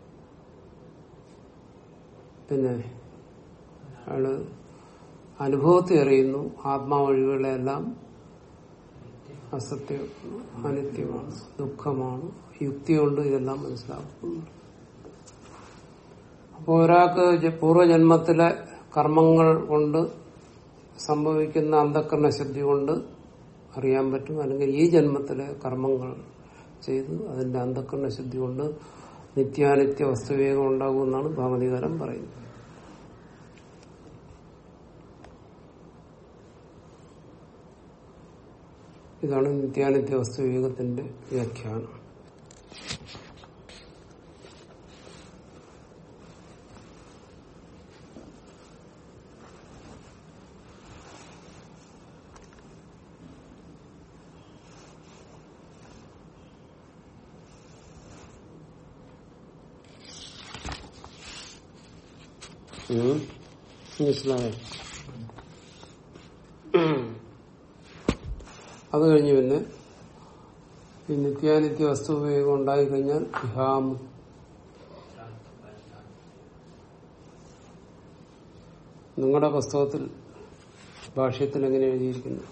പിന്നെ അയാൾ അനുഭവത്തെ അറിയുന്നു. ആത്മാവഴികളെല്ലാം അസത്യം അനിത്യമാണ് ദുഃഖമാണ് യുക്തി കൊണ്ട് ഇതെല്ലാം മനസ്സിലാക്കുന്നു. അപ്പോൾ ഒരാൾക്ക് പൂർവജന്മത്തിലെ കർമ്മങ്ങൾ കൊണ്ട് സംഭവിക്കുന്ന അന്ധക്കരണ ശുദ്ധി കൊണ്ട് അറിയാൻ പറ്റും. അല്ലെങ്കിൽ ഈ ജന്മത്തിലെ കർമ്മങ്ങൾ ചെയ്ത് അതിന്റെ അന്ധക്കരണ ശുദ്ധി കൊണ്ട് നിത്യാനിത്യ വസ്തുവേഗം ഉണ്ടാകുമെന്നാണ് ഭാമതികാരം പറയുന്നത്. ഇതാണ് നിത്യാനിത്യ വസ്തുവിവേകത്തിന്റെ വ്യാഖ്യാനം. മനസ്സിലായോ? അത് കഴിഞ്ഞ് പിന്നെ ഈ നിത്യാനിത്യ വസ്തു ഉപയോഗം ഉണ്ടായി കഴിഞ്ഞാൽ ഇഹാമു നിങ്ങളുടെ പുസ്തകത്തിൽ ഭാഷയത്തിൽ എങ്ങനെ എഴുതിയിരിക്കുന്നു?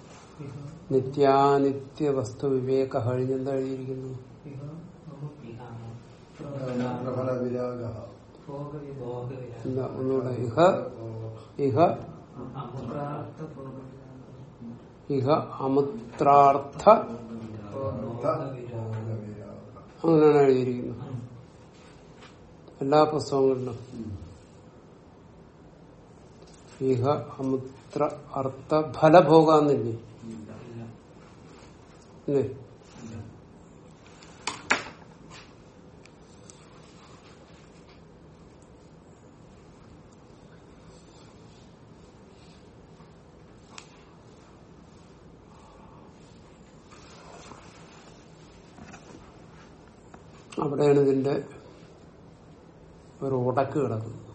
നിത്യാനിത്യ വസ്തു വിവേക കഴിഞ്ഞെന്താ എഴുതിയിരിക്കുന്നു? ഒന്നുകൂടെ. ഇഹ ഇഹ ഇഹ അമുത്രാർത്ഥ അങ്ങനെയാണ് എഴുതിയിരിക്കുന്നത് എല്ലാ പുസ്തകങ്ങളിലും ഇഹ അമുത്ര അർത്ഥ ഫലഭോഗാന്നില്ലേ അവിടെയാണ് ഇതിന്റെ ഒരു ഉടക്ക് കിടക്കുന്നത്.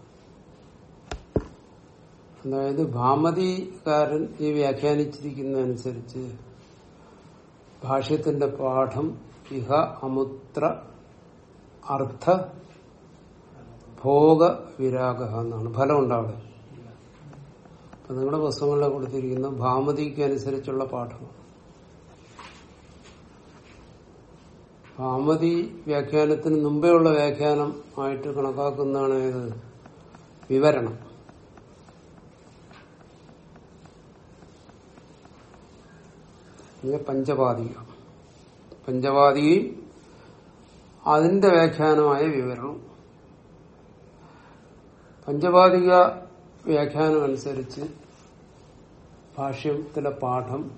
അതായത് ഭാമതികാരൻ ഈ വ്യാഖ്യാനിച്ചിരിക്കുന്നതനുസരിച്ച് ഭാഷ്യത്തിന്റെ പാഠം ഇഹ അമുത്ര അർത്ഥ ഭോഗ വിരാഗ എന്നാണ്. ഫലം ഉണ്ടാവുക അപ്പൊ നിങ്ങളുടെ പുസ്തകങ്ങളിലെ കൊടുത്തിരിക്കുന്ന ഭാമതിക്ക് അനുസരിച്ചുള്ള പാഠമാണ്. ഭാമതി വ്യാഖ്യാനത്തിന് മുമ്പേ ഉള്ള വ്യാഖ്യാനം ആയിട്ട് കണക്കാക്കുന്നതാണ് ഏത് വിവരണം. പഞ്ചപാതിക പഞ്ചപാതികയും അതിന്റെ വ്യാഖ്യാനമായ വിവരണം. പഞ്ചപാതിക വ്യാഖ്യാനം അനുസരിച്ച് ഭാഷ്യത്തിലെ പാഠം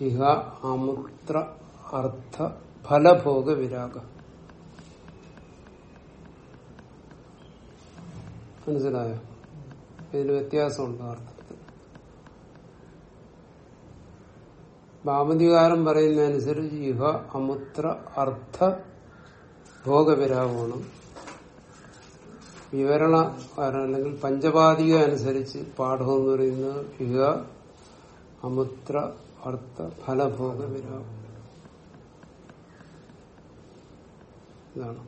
ഇഹ അമുത്ര അർത്ഥ ഫലഭോഗ വിരാഗ. മനസ്സിലായോ? ഇതിന് വ്യത്യാസമുണ്ട് അർത്ഥത്തിൽ. ഭാമതികാരം പറയുന്നതനുസരിച്ച് ഇഹ അമുത്ര അർത്ഥ ഭോഗവിരാഗമാണ് വിവരണകാരൻ അല്ലെങ്കിൽ പഞ്ചപാതിക അനുസരിച്ച് പാഠം എന്ന് പറയുന്നത് ഇഹ അമുത്ര അർത്ഥ ഫലഭോഗ വിരാഗം. ഇതാണ്.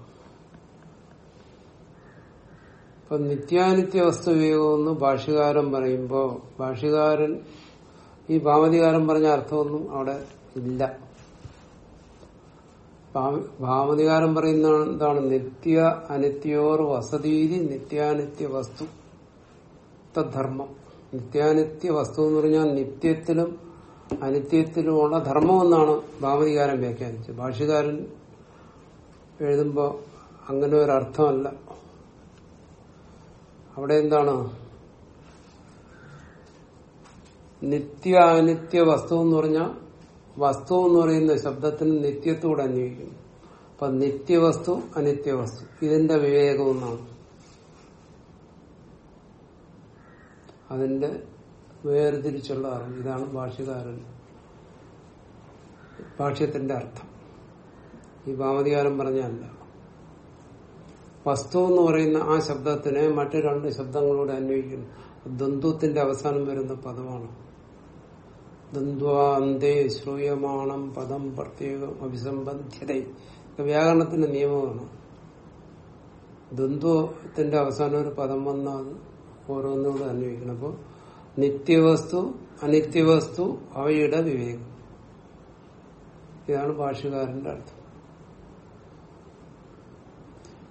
ഇപ്പൊ നിത്യാനിത്യ വസ്തുവിയോഗം എന്ന് ഭാഷ്യകാരൻ പറയുമ്പോ ഭാഷ്യകാരൻ ഈ ഭാമതികാരൻ പറഞ്ഞ അർത്ഥമൊന്നും അവിടെ ഇല്ല. ഭാമതികാരം പറയുന്ന എന്താണ്? നിത്യ അനിത്യോർ വസതീതി നിത്യാനിത്യ വസ്തു തദ്ധർമ്മം. നിത്യാനിത്യ വസ്തു എന്ന് പറഞ്ഞാൽ നിത്യത്തിലും അനിത്യത്തിലുമുള്ള ധർമ്മം എന്നാണ് ഭാമതികാരൻ വ്യാഖ്യാനിച്ചത്. ഭാഷ്യകാരൻ എഴുതുമ്പോ അങ്ങനെ ഒരു അർത്ഥമല്ല. അവിടെ എന്താണ്? നിത്യ അനിത്യ വസ്തു എന്ന് പറഞ്ഞാൽ വസ്തു എന്ന് പറയുന്ന ശബ്ദത്തിന് നിത്യത്തോട് അന്വയിക്കുന്നു. അപ്പൊ നിത്യവസ്തു അനിത്യവസ്തു. ഇതിന്റെ വിവേകം എന്നാണ്. അതിന്റെ വേർതിരിച്ചുള്ള അറിവ്. ഇതാണ് ഭാഷ്യകാരൻ. ഭാഷ്യത്തിന്റെ അർത്ഥം. ഈ ഭാമതികാരൻ പറഞ്ഞല്ല വസ്തു എന്ന് പറയുന്ന ആ ശബ്ദത്തിനെ മറ്റു രണ്ട് ശബ്ദങ്ങളോട് അന്വയിക്കും ദ്വന്ദ്വത്തിന്റെ അവസാനം വരുന്ന പദമാണ്. ദ്വന്ദ്വാന്തേ ശ്രൂയമാണം പദം പ്രത്യേകം അഭിസംബന്ധ്യത. വ്യാകരണത്തിന്റെ നിയമമാണ്. ദ്വന്ദ്വത്തിന്റെ അവസാനം ഒരു പദം വന്നാൽ ഓരോന്നോട് അന്വയിക്കണം അപ്പോൾ നിത്യവസ്തു അനിത്യവസ്തു അവയുടെ വിവേകം. ഇതാണ് ഭാഷകാരന്റെ അർത്ഥം.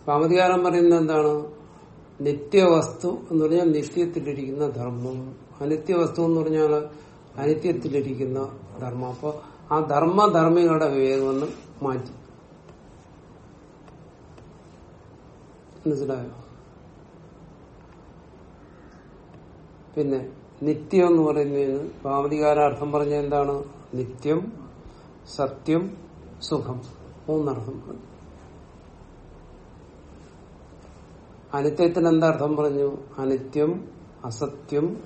പാമതികാരൻ പറയുന്നത് എന്താണ്? നിത്യവസ്തു എന്ന് പറഞ്ഞാൽ നിത്യത്തിലിരിക്കുന്ന ധർമ്മം. അനിത്യവസ്തു എന്ന് പറഞ്ഞാൽ അനിത്യത്തിലിരിക്കുന്ന ധർമ്മം. അപ്പൊ ആ ധർമ്മധർമ്മികളുടെ വിവേകമെന്ന് മാറ്റി. മനസ്സിലായോ? പിന്നെ നിത്യം എന്ന് പറയുന്നതിന് പാമതികാര അർത്ഥം പറഞ്ഞ എന്താണ്? നിത്യം സത്യം സുഖം. മൂന്നർത്ഥം പറഞ്ഞു അനിത്യത്തിന് എന്താർത്ഥം പറഞ്ഞു? അനിത്യം അസത്യം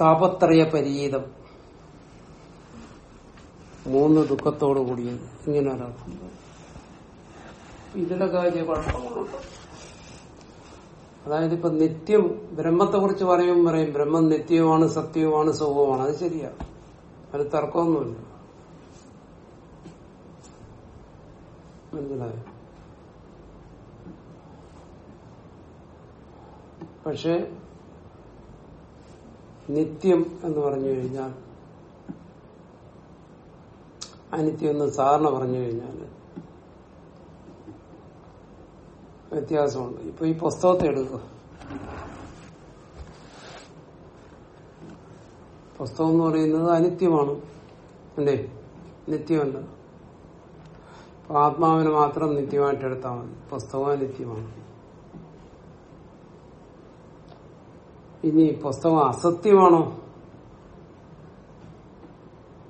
താപത്രയ പരീതം. മൂന്ന് ദുഃഖത്തോടു കൂടിയത് ഇങ്ങനെ ഒരർത്ഥം ഇതിന്റെ കാര്യ കുഴപ്പങ്ങളുണ്ട്. അതായത് ഇപ്പൊ നിത്യം ബ്രഹ്മത്തെ കുറിച്ച് പറയുമ്പോൾ പറയും ബ്രഹ്മം നിത്യവുമാണ് സത്യവുമാണ് സുഖവുമാണ്. അത് ശരിയാ. അത് തർക്കമൊന്നുമില്ല. മനസ്സിലായോ? പക്ഷെ നിത്യം എന്ന് പറഞ്ഞു കഴിഞ്ഞാൽ അനിത്യം എന്ന് സാറിന് പറഞ്ഞു കഴിഞ്ഞാൽ വ്യത്യാസമുണ്ട്. ഇപ്പൊ ഈ പുസ്തകത്തെ എടുക്കുക പുസ്തകം എന്ന് പറയുന്നത് അനിത്യമാണ്. അല്ലേ? നിത്യമല്ല. ആത്മാവിന് മാത്രം നിത്യമായിട്ട് എടുത്താൽ മതി. പുസ്തകം അനിത്യമാണ്. ഇനി പുസ്തകം അസത്യമാണോ?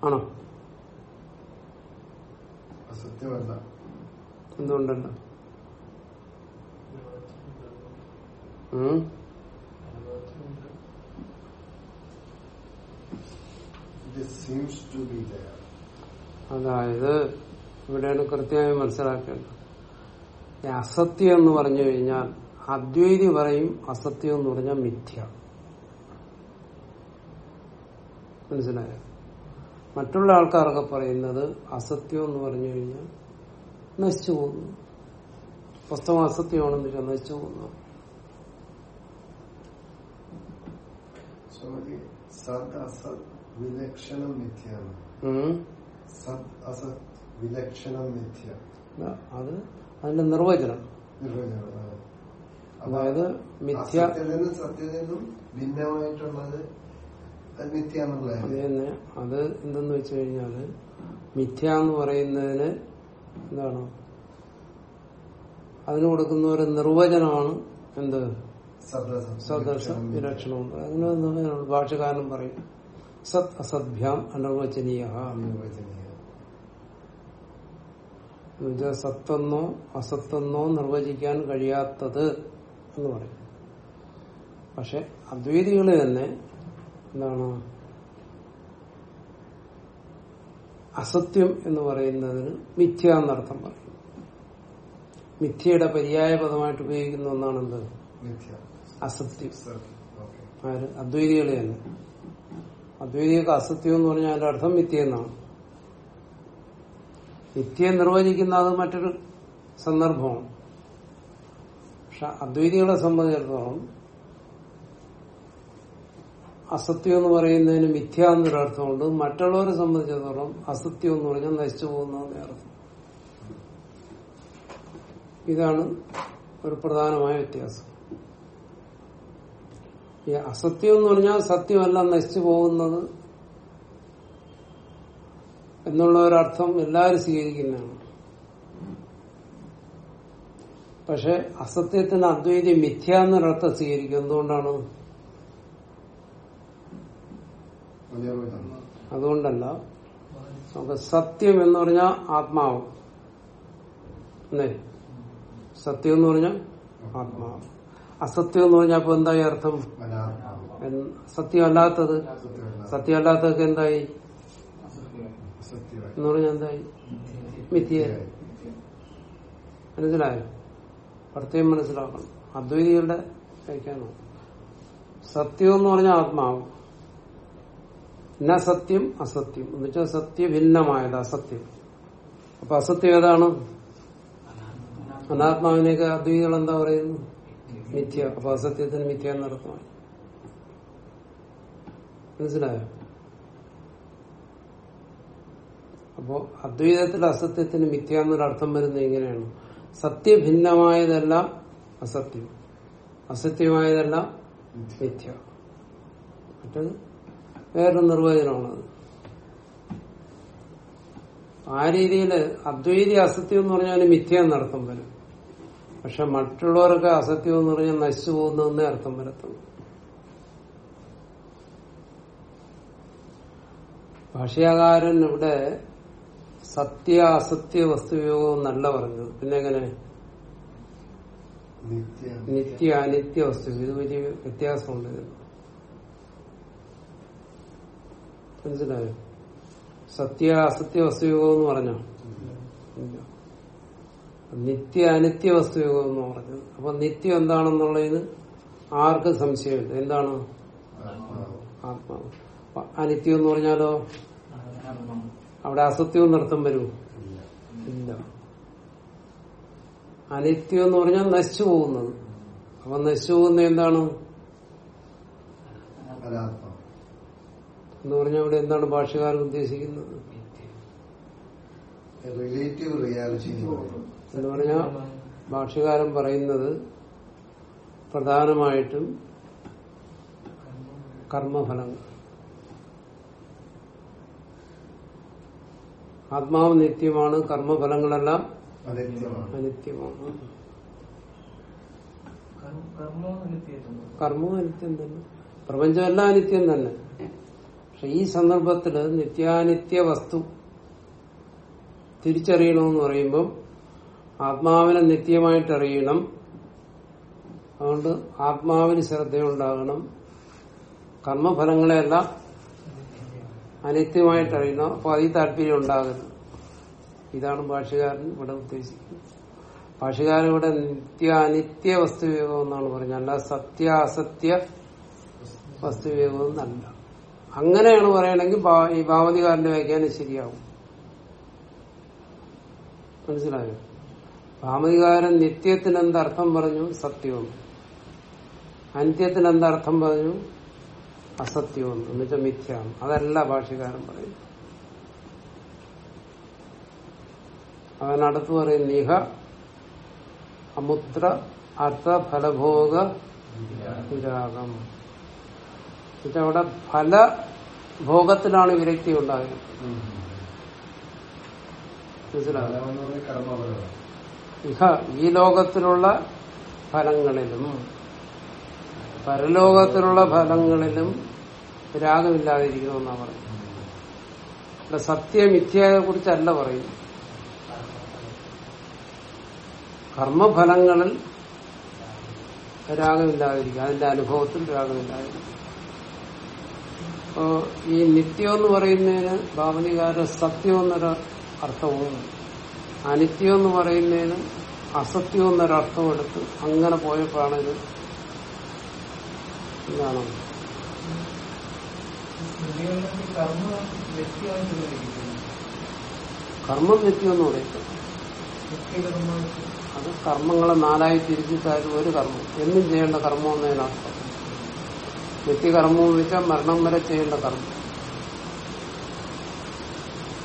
ആണോ? അസത്യമല്ല. എന്തുകൊണ്ടല്ല? അതായത് ഇവിടെയാണ് കൃത്യമായി മനസ്സിലാക്കേണ്ടത്. അസത്യം എന്ന് പറഞ്ഞു കഴിഞ്ഞാൽ അദ്വൈതി പറയും അസത്യം എന്ന് പറഞ്ഞാൽ മിഥ്യ. മനസ്സിലായോ? മറ്റുള്ള ആൾക്കാരൊക്കെ പറയുന്നത് അസത്യം എന്ന് പറഞ്ഞു കഴിഞ്ഞാൽ നശിച്ചു പോകുന്നു. പുസ്തകം അസത്യമാണെന്ന് വെച്ചാൽ നശിച്ചു പോകുന്നു. അത് അതിന്റെ നിർവചനം. നിർവചനം അതായത് മിഥ്യ നിന്നും ഭിന്നമായിട്ടുള്ളത് അത് എന്തെന്ന് വെച്ച് കഴിഞ്ഞാൽ മിഥ്യ എന്ന് പറയുന്നതിന് എന്താണ്? അതിന് കൊടുക്കുന്ന ഒരു നിർവചനമാണ് എന്ത്? സദസ വിലക്ഷണം അങ്ങനെ. ഭാഷകാരൻ പറയും. സത് അസദ്ഭ്യാം അനിർവചനീയ. സത്തെന്നോ അസത്തെന്നോ നിർവചിക്കാൻ കഴിയാത്തത്. എന്ന് പറയും. പക്ഷെ അദ്വൈതികൾ തന്നെ എന്താണ്? അസത്യം എന്ന് പറയുന്നതിന് മിഥ്യ എന്നർത്ഥം പറയും. മിഥ്യയുടെ പര്യായ പദമായിട്ട് ഉപയോഗിക്കുന്ന ഒന്നാണ് എന്ത് അസത്യം. ആര്? അദ്വൈതികളെ തന്നെ. അദ്വൈതികൾക്ക് അസത്യം എന്ന് പറഞ്ഞാൽ അതിന്റെ അർത്ഥം മിഥ്യ എന്നാണ്. മിഥ്യയെ നിർവചിക്കുന്ന അത് മറ്റൊരു സന്ദർഭമാണ്. പക്ഷെ അദ്വൈതികളെ സംബന്ധിച്ചിടത്തോളം അസത്യം എന്ന് പറയുന്നതിന് മിഥ്യ എന്നൊരർത്ഥമുണ്ട്. മറ്റുള്ളവരെ സംബന്ധിച്ചിടത്തോളം അസത്യം എന്ന് പറഞ്ഞാൽ നശിച്ചു പോകുന്ന അർത്ഥം. ഇതാണ് ഒരു പ്രധാനമായ വ്യത്യാസം. ഈ അസത്യം എന്ന് പറഞ്ഞാൽ സത്യമല്ല നശിച്ചു പോകുന്നത് എന്നുള്ള ഒരർത്ഥം എല്ലാവരും സ്വീകരിക്കുന്നതാണ്. പക്ഷെ അസത്യത്തിന് അദ്വൈതി മിഥ്യ എന്നൊരർത്ഥം സ്വീകരിക്കും എന്തുകൊണ്ടാണ് അതുകൊണ്ടല്ല. നമുക്ക് സത്യം എന്ന് പറഞ്ഞാൽ ആത്മാവ്. സത്യം എന്ന് പറഞ്ഞാൽ ആത്മാവ്. അസത്യം എന്ന് പറഞ്ഞാൽ അപ്പൊ എന്തായി അർത്ഥം? സത്യമല്ലാത്തത്. സത്യമല്ലാത്തതൊക്കെ എന്തായി? എന്ന് പറഞ്ഞാൽ എന്തായി? മിഥ്യ മനസ്സിലായോ? പ്രത്യേകം മനസ്സിലാക്കണം. അദ്വൈതികളുടെ കഴിക്കാനോ സത്യം എന്ന് പറഞ്ഞാൽ ആത്മാവ്. ന സത്യം? അസത്യം. എന്ന് വെച്ചാൽ സത്യഭിന്നമായത് അസത്യം. അപ്പൊ അസത്യം ഏതാണ്? അനാത്മാവിനെയൊക്കെ അദ്വൈതികൾ എന്താ പറയുന്നു മിഥ്യ. അപ്പൊ അസത്യത്തിന് മിഥ്യ എന്നർത്ഥമായി മനസ്സിലായോ? അപ്പോ അദ്വൈതത്തിൽ അസത്യത്തിന് മിഥ്യ എന്നൊരർത്ഥം വരുന്നത് എങ്ങനെയാണ്? സത്യഭിന്നമായതെല്ലാം അസത്യം. അസത്യമായതല്ല മിഥ്യ. മറ്റത് വേറൊരു നിർവചനമാണത്. ആ രീതിയിൽ അദ്വൈതി അസത്യം എന്ന് പറഞ്ഞാൽ മിഥ്യ എന്നർത്ഥം വരും. പക്ഷെ മറ്റുള്ളവർക്ക് അസത്യം എന്ന് പറഞ്ഞാൽ നശിച്ചു പോകുന്നതെന്നേ അർത്ഥം വരത്തുള്ളൂ. ഭാഷ്യാകാരൻ ഇവിടെ സത്യ അസത്യ വസ്തുയോഗം എന്നല്ല പറഞ്ഞത്. പിന്നെ എങ്ങനെ നിത്യ നിത്യ അനിത്യ വസ്തു ഇത് വലിയ വ്യത്യാസമുണ്ട്. മനസിലായോ സത്യ അസത്യ വസ്തുയോഗം എന്ന് പറഞ്ഞോ. നിത്യ അനിത്യ വസ്തുയോഗം എന്ന് പറഞ്ഞത്. അപ്പൊ നിത്യം എന്താണെന്നുള്ളതിന് ആർക്ക് സംശയമുണ്ട്? എന്താണ്? ആത്മാവ്. അനിത്യം എന്ന് പറഞ്ഞാലോ? അവിടെ അസത്യവും നൃത്തം വരൂ. ഇല്ല. അനിത്യം എന്ന് പറഞ്ഞാൽ നശിച്ചു പോകുന്നത്. അപ്പൊ നശിച്ചു പോകുന്നത് എന്താണ്? എന്ന് പറഞ്ഞാൽ അവിടെ എന്താണ് ഭാഷകാരൻ ഉദ്ദേശിക്കുന്നത്? റിലേറ്റീവ് റിയാലിറ്റി എന്ന് പറഞ്ഞാൽ ഭാഷകാരൻ പറയുന്നത് പ്രധാനമായിട്ടും കർമ്മഫലങ്ങൾ. ആത്മാവ് നിത്യമാണ് കർമ്മഫലങ്ങളെല്ലാം അനിത്യമാണ്. കർമ്മവും അനിത്യം തന്നെ. പ്രപഞ്ചം എല്ലാം അനിത്യം തന്നെ. പക്ഷെ ഈ സന്ദർഭത്തിൽ നിത്യാനിത്യ വസ്തു തിരിച്ചറിയണമെന്ന് പറയുമ്പം ആത്മാവിനെ നിത്യമായിട്ട് അറിയണം അതുകൊണ്ട് ആത്മാവിന് ശ്രദ്ധയുണ്ടാകണം. കർമ്മഫലങ്ങളെല്ലാം അനിത്യമായിട്ട് അറിയണം അപ്പൊ അതിൽ താല്പര്യം ഉണ്ടാകരുത് ഇതാണ് ഭാഷകാരൻ ഇവിടെ ഉദ്ദേശിക്കുന്നത്. ഭാഷകാരൻ ഇവിടെ നിത്യ അനിത്യ വസ്തുവിവേകം എന്നാണ് പറഞ്ഞത് അല്ല സത്യ അസത്യ വസ്തുവിവേകം എന്നല്ല അങ്ങനെയാണ് പറയണമെങ്കിൽ ഈ ഭാവതികാരന്റെ വ്യാഖ്യാനം ശരിയാവും. മനസ്സിലായോ? ഭാമതികാരൻ നിത്യത്തിന് എന്തർത്ഥം പറഞ്ഞു? സത്യവും. അനിത്യത്തിന് എന്തർത്ഥം പറഞ്ഞു? അസത്യവും എന്നുവെച്ചാൽ മിഥ്യയാണ് അതല്ല ഭാഷകാരൻ പറയുന്നത് അവൻ അടുത്ത് പറയും നിഹ അമുദ്ര അർത്ഥ അർത്ഥഫലഭോഗ വിരാഗം. എന്നുവെച്ചാൽ അവിടെ ഫലഭോഗത്തിലാണ് വിരക്തി ഉണ്ടാകുന്നത്. മനസ്സിലാകും ഇഹ ഈ ലോകത്തിലുള്ള ഫലങ്ങളിലും പരലോകത്തിലുള്ള ഫലങ്ങളിലും രാഗമില്ലാതിരിക്കണമെന്നാണ് പറയുന്നത്. ഇവിടെ സത്യമിഥ്യയെ കുറിച്ചല്ല പറയുന്നത്. കർമ്മഫലങ്ങളിൽ രാഗമില്ലാതിരിക്കുക അതിന്റെ അനുഭവത്തിൽ രാഗമില്ലാതിരിക്കുക. അപ്പോ ഈ നിത്യം എന്ന് പറയുന്നതിന് ഭാവനികാര സത്യം എന്നൊരു അർത്ഥവും അനിത്യം എന്ന് പറയുന്നതിന് അസത്യം എന്നൊരർത്ഥം എടുത്ത് അങ്ങനെ പോയപ്പോഴാണ് ഇത് എന്താണ് കർമ്മ വ്യക്തിയെന്ന് എന്ന് പറയുന്നത് വ്യക്തികർമ്മ അത് കർമ്മങ്ങളെ നാലായി തിരിച്ചിട്ടായാലും ഒരു കർമ്മം. എന്നും ചെയ്യേണ്ട കർമ്മം എന്നതിനർത്ഥം വ്യക്തികർമ്മം എന്ന് വെച്ചാൽ മരണം വരെ ചെയ്യേണ്ട കർമ്മം.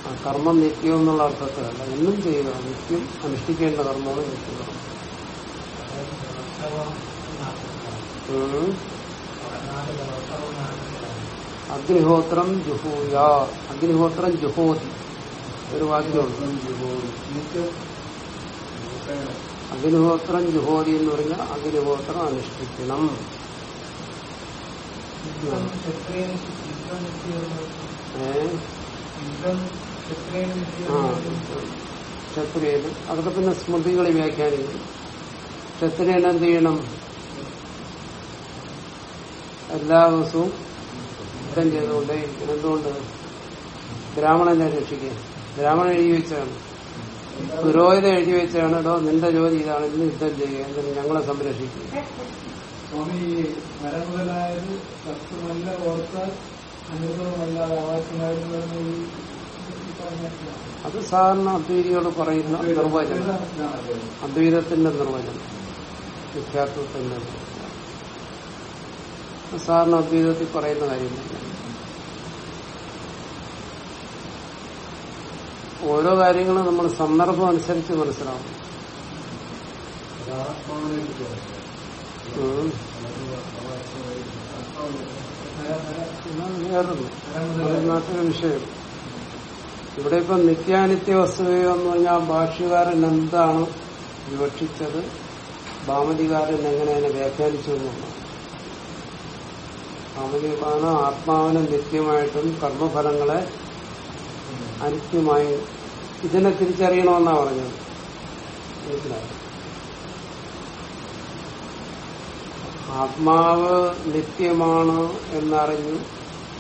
ആ കർമ്മം നിത്യം എന്നുള്ള അർത്ഥത്തിലല്ല. എന്നും ചെയ്യുക. നിത്യം അനുഷ്ഠിക്കേണ്ട കർമ്മമാണ് നിത്യകർമ്മം. അഗ്നിഹോത്രം ജുഹൂയ. അഗ്നിഹോത്രം ജുഹോതി. ഒരു വാക്യമുണ്ട് അഗ്നിഹോത്രം ജുഹോതി എന്ന് പറഞ്ഞാൽ അഗ്നിഹോത്രം അനുഷ്ഠിക്കണം. ക്ഷത്രിയന് അതൊക്കെ പിന്നെ സ്മൃതികളെ വ്യാഖ്യാനിക്കും ക്ഷത്രിയനെന്ത് ചെയ്യണം? എല്ലാ ദിവസവും യുദ്ധം ചെയ്തുകൊണ്ടേ എന്തുകൊണ്ട് എന്തുകൊണ്ട് ബ്രാഹ്മണനെ രക്ഷിക്കുക. ബ്രാഹ്മണൻ എഴുതി വെച്ചാണ് പുരോഹിതം എഴുതി വെച്ചാണ് ഇടോ നിന്റെ ജോലി ഇതാണ് ഇന്ന് യുദ്ധം ചെയ്യുക എന്നിട്ട് ഞങ്ങളെ സംരക്ഷിക്കുക. സ്വാമി ഓർത്താൽ അനുഭവമല്ലാതെ അത് സാധാരണ അദ്വൈതിയോട് പറയുന്ന നിർവചനം. അദ്വൈതത്തിന്റെ നിർവചനം വിഖ്യാത്വത്തിന്റെ നിർവചനം. സാധാരണ അദ്വൈതത്തിൽ പറയുന്ന കാര്യമില്ല ഓരോ കാര്യങ്ങളും നമ്മൾ സന്ദർഭം അനുസരിച്ച് മനസ്സിലാവും. നാട്ടിലെ വിഷയം. ഇവിടെ ഇപ്പം നിത്യാനിത്യ വസ്തുവയോ എന്ന് പറഞ്ഞാൽ ഭാഷ്യകാരൻ എന്താണ് വിവക്ഷിച്ചത്? ഭാമതികാരൻ എങ്ങനെ അതിനെ വ്യാഖ്യാനിച്ചു ഭാമതികാരൻ ആത്മാവിനെ നിത്യമായിട്ടും കർമ്മഫലങ്ങളെ അനിത്യമായും ഇതിനെ തിരിച്ചറിയണമെന്നാ പറഞ്ഞത്. മനസ്സിലായി? ആത്മാവ് നിത്യമാണ് എന്നറിഞ്ഞു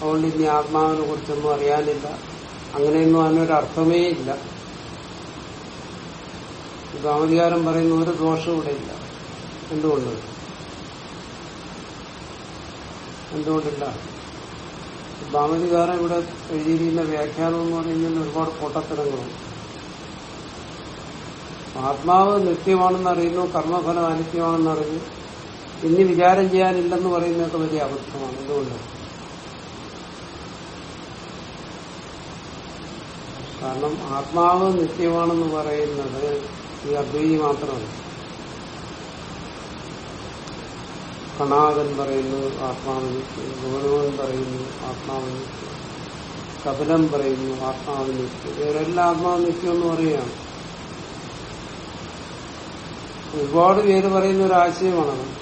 അതുകൊണ്ട് ഇനി ആത്മാവിനെ കുറിച്ചൊന്നും അറിയാനില്ല. അങ്ങനെയൊന്നും അതിനൊരർത്ഥമേ ഇല്ല. കാമതികാരം പറയുന്ന ഒരു ദോഷവും ഇവിടെ ഇല്ല. എന്തുകൊണ്ട് എന്തുകൊണ്ടില്ല. ഭാമതികാരൻ ഇവിടെ എഴുതിയിരിക്കുന്ന വ്യാഖ്യാനം എന്ന് പറയുന്നതിന് ഒരുപാട് പൊട്ടത്തരങ്ങളുണ്ട്. ആത്മാവ് നിത്യമാണെന്ന് അറിയുന്നു കർമ്മഫലം അനിത്യമാണെന്ന് അറിഞ്ഞു. ഇനി വിചാരം ചെയ്യാനില്ലെന്ന് പറയുന്നതൊക്കെ വലിയ അബദ്ധമാണ്. എന്തുകൊണ്ട് കാരണം ആത്മാവ് നിത്യമാണെന്ന് പറയുന്നത് ഈ അദ്വൈതി മാത്രമാണ് കണാദൻ പറയുന്നു ആത്മാവ് നിത്യം ഗൗരവൻ പറയുന്നു ആത്മാവ് നിത്യം കപിലം പറയുന്നു ആത്മാവ് നിത്യം ഇവരെല്ലാം ആത്മാവ് നിത്യം എന്ന് പറയുകയാണ്. ഒരുപാട് പേര് പറയുന്ന ഒരു ആശയമാണ്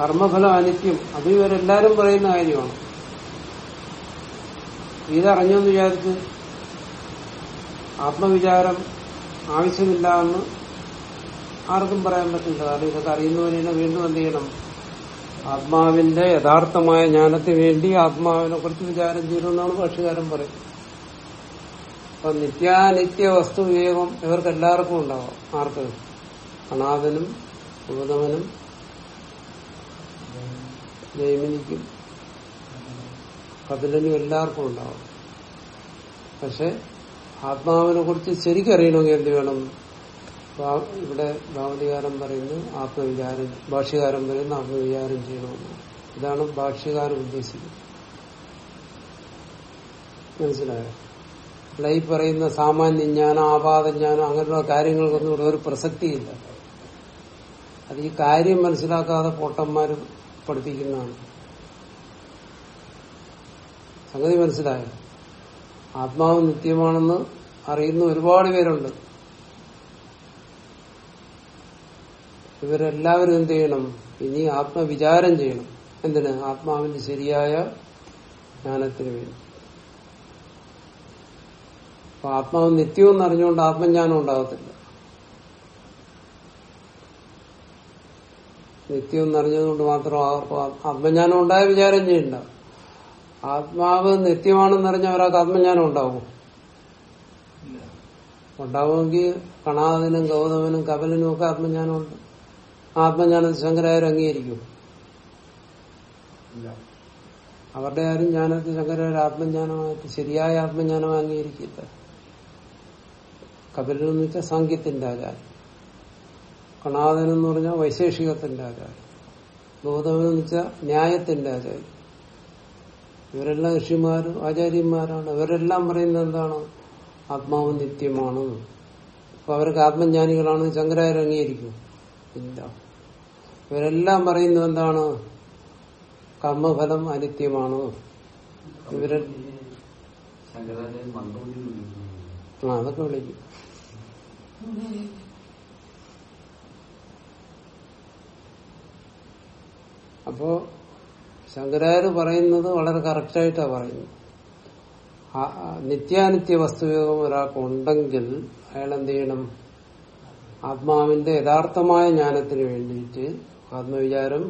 കർമ്മഫലം അനിത്യം അത് ഇവരെല്ലാരും പറയുന്ന കാര്യമാണ്. ഇതറിഞ്ഞെന്ന് വിചാരിച്ച് ആത്മവിചാരം ആവശ്യമില്ല എന്ന് ആർക്കും പറയാൻ പറ്റില്ല. കാരണം ഇതൊക്കെ അറിയുന്നവനെ വീണ്ടും എന്ത് ചെയ്യണം? ആത്മാവിന്റെ യഥാർത്ഥമായ ജ്ഞാനത്തിന് വേണ്ടി ആത്മാവിനെ കുറിച്ച് വിചാരം ചെയ്യണമെന്നാണ് ഭാഷകാരൻ പറയുന്നത്. അപ്പൊ നിത്യാനിത്യ വസ്തു വിവേകം ഇവർക്ക് എല്ലാവർക്കും ഉണ്ടാവാം. ആർക്ക്? അനാഥനും ഉപതമനും ജൈമിനിക്കും കപിലനും എല്ലാവർക്കും ഉണ്ടാവും. പക്ഷെ ആത്മാവിനെ കുറിച്ച് ശരിക്കറിയണമെങ്കിൽ എന്ത് വേണം? ഇവിടെ ഭാവതികാരം പറയുന്നു ആത്മവിചാരം ഭാഷ്യകാരം പറയുന്ന ആത്മവിചാരം ചെയ്യണമെന്ന്. ഇതാണ് ഭാഷ്യകാരം ഉദ്ദേശിക്കുന്നത്. മനസ്സിലായോ? അല്ല ഈ പറയുന്ന സാമാന്യ ജ്ഞാനം ആപാത അങ്ങനെയുള്ള കാര്യങ്ങൾക്കൊന്നും ഇവിടെ ഒരു പ്രസക്തിയില്ല. അത് ഈ കാര്യം മനസ്സിലാക്കാതെ പൊട്ടന്മാർ പഠിപ്പിക്കുന്നതാണ്. സംഗതി മനസ്സിലായോ? ആത്മാവ് നിത്യമാണെന്ന് അറിയുന്ന ഒരുപാട് പേരുണ്ട്. ഇവരെല്ലാവരും എന്ത് ചെയ്യണം? ഇനി ആത്മവിചാരം ചെയ്യണം. എന്തിന്? ആത്മാവിന്റെ ശരിയായ ജ്ഞാനത്തിന് വേണ്ടി. അപ്പൊ ആത്മാവ് നിത്യമെന്ന് അറിഞ്ഞുകൊണ്ട് ആത്മജ്ഞാനം ഉണ്ടാകത്തില്ല. നിത്യം എന്നറിഞ്ഞതുകൊണ്ട് മാത്രം ആത്മജ്ഞാനം ഉണ്ടായ വിചാരം ചെയ്യണ്ട ആത്മാവ് നിത്യമാണെന്നറിഞ്ഞ ഒരാൾക്ക് ആത്മജ്ഞാനം ഉണ്ടാവും? ഉണ്ടാവുമെങ്കിൽ കണാദിനും ഗൗതമനും കപലനും ഒക്കെ ആത്മജ്ഞാനമുണ്ട്. ആത്മജ്ഞാനം ശങ്കരായർ അംഗീകരിക്കും. അവരുടെ ആരും ജ്ഞാനത്തിൽ ശങ്കരായർ ആത്മജ്ഞാനമായിട്ട് ശരിയായ ആത്മജ്ഞാനം അംഗീകരിക്കില്ല. കപിലൻ എന്ന് വെച്ചാൽ സംഖ്യത്തിന്റെ ആചാരം. കണാദൻ എന്ന് പറഞ്ഞാൽ വൈശേഷികത്തിന്റെ ആചാരം. ഗൗതമൻ എന്ന് വെച്ചാൽ ന്യായത്തിന്റെ ആചാരം. ഇവരെല്ലാം ഋഷിമാരും ആചാര്യന്മാരാണ്. ഇവരെല്ലാം പറയുന്നത് എന്താണ്? ആത്മാവ് നിത്യമാണ്. അപ്പൊ അവർക്ക് ആത്മജ്ഞാനികളാണ്. ശങ്കരായ അംഗീകരിക്കും. ഇല്ല. ഇവരെല്ലാം പറയുന്നത് എന്താണ്? കർമ്മഫലം അനിത്യമാണ്? ഇവരെ. ആ അതൊക്കെ വിളിക്കും. അപ്പോ ശങ്കരാചാര്യ പറയുന്നത് വളരെ കറക്റ്റായിട്ടാണ് പറയുന്നത്. നിത്യാനിത്യ വസ്തുയോഗം ഒരാൾക്ക് ഉണ്ടെങ്കിൽ അയാൾ എന്ത് ചെയ്യണം? ആത്മാവിന്റെ യഥാർത്ഥമായ ജ്ഞാനത്തിന് വേണ്ടിയിട്ട് ആത്മവിചാരം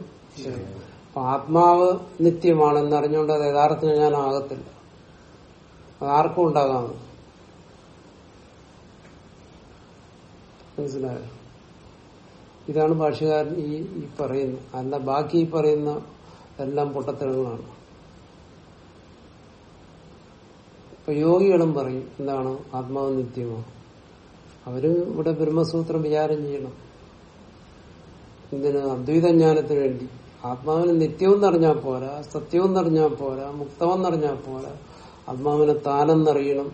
ആത്മാവ് നിത്യമാണെന്ന് അറിഞ്ഞുകൊണ്ട് അത് യഥാർത്ഥ ഞാൻ ആകത്തില്ല. അത് ആർക്കും ഉണ്ടാകാം മനസിലായോ ഇതാണ് ഭാഷകാരൻ ഈ ഈ പറയുന്നത്. അല്ല ബാക്കി ഈ പറയുന്ന എല്ലാം പൊട്ടത്തരങ്ങളാണ്. ഇപ്പൊ യോഗികളും പറയും എന്താണ്? ആത്മാവ് നിത്യമോ അവർ ഇവിടെ ബ്രഹ്മസൂത്രം വിചാരം ചെയ്യണം. എന്തിന്? അദ്വൈതജ്ഞാനത്തിന് വേണ്ടി. ആത്മാവിന് നിത്യവും നിറഞ്ഞാൽ പോരാ സത്യവും നിറഞ്ഞാൽ പോരാ മുക്തവും നിറഞ്ഞാൽ പോരാ. ആത്മാവിനെ താനെന്നറിയണം.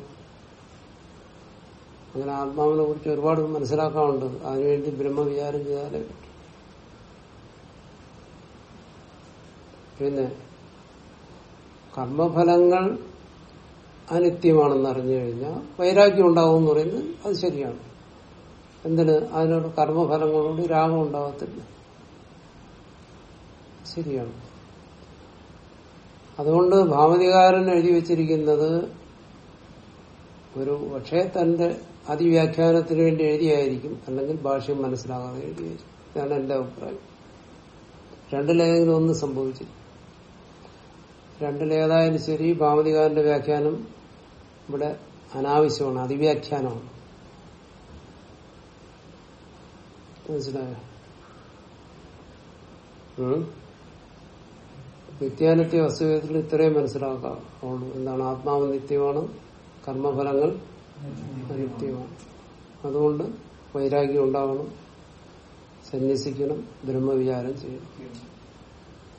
അങ്ങനെ ആത്മാവിനെ കുറിച്ച് ഒരുപാട് മനസ്സിലാക്കാറുണ്ട് അതിനുവേണ്ടി ബ്രഹ്മവിചാരം ചെയ്താലേ പിന്നെ കർമ്മഫലങ്ങൾ അനിത്യമാണെന്ന് അറിഞ്ഞു കഴിഞ്ഞാൽ വൈരാഗ്യം ഉണ്ടാവും എന്ന് പറയുന്നത് അത് ശരിയാണ്. എന്തിന്? അതിനോട് കർമ്മഫലങ്ങളോട് രാഗം ഉണ്ടാകത്തില്ല ശരിയാണ്. അതുകൊണ്ട് ഭാമതികാരൻ എഴുതി വെച്ചിരിക്കുന്നത് ഒരു പക്ഷേ തന്റെ അതിവ്യാഖ്യാനത്തിന് വേണ്ടി എഴുതിയായിരിക്കും അല്ലെങ്കിൽ ഭാഷ്യം മനസ്സിലാകാതെ എഴുതിയായിരിക്കും. ഇതാണ് എന്റെ അഭിപ്രായം. രണ്ടിലേതെങ്കിലും ഒന്നും സംഭവിച്ചു രണ്ടിലേതായാലും ശരി ഭാമതികാരന്റെ വ്യാഖ്യാനം ഇവിടെ അനാവശ്യമാണ് അതിവ്യാഖ്യാനമാണ്. മനസ്സിലായോ? നിത്യാനിത്യ വസ്തുവിധത്തിൽ ഇത്രയും മനസ്സിലാക്കാം എന്താണ് ആത്മാവ് നിത്യമാണ് കർമ്മഫലങ്ങൾ അനിത്യമാണ് അതുകൊണ്ട് വൈരാഗ്യം ഉണ്ടാവണം സന്യസിക്കണം ബ്രഹ്മവിചാരം ചെയ്യണം.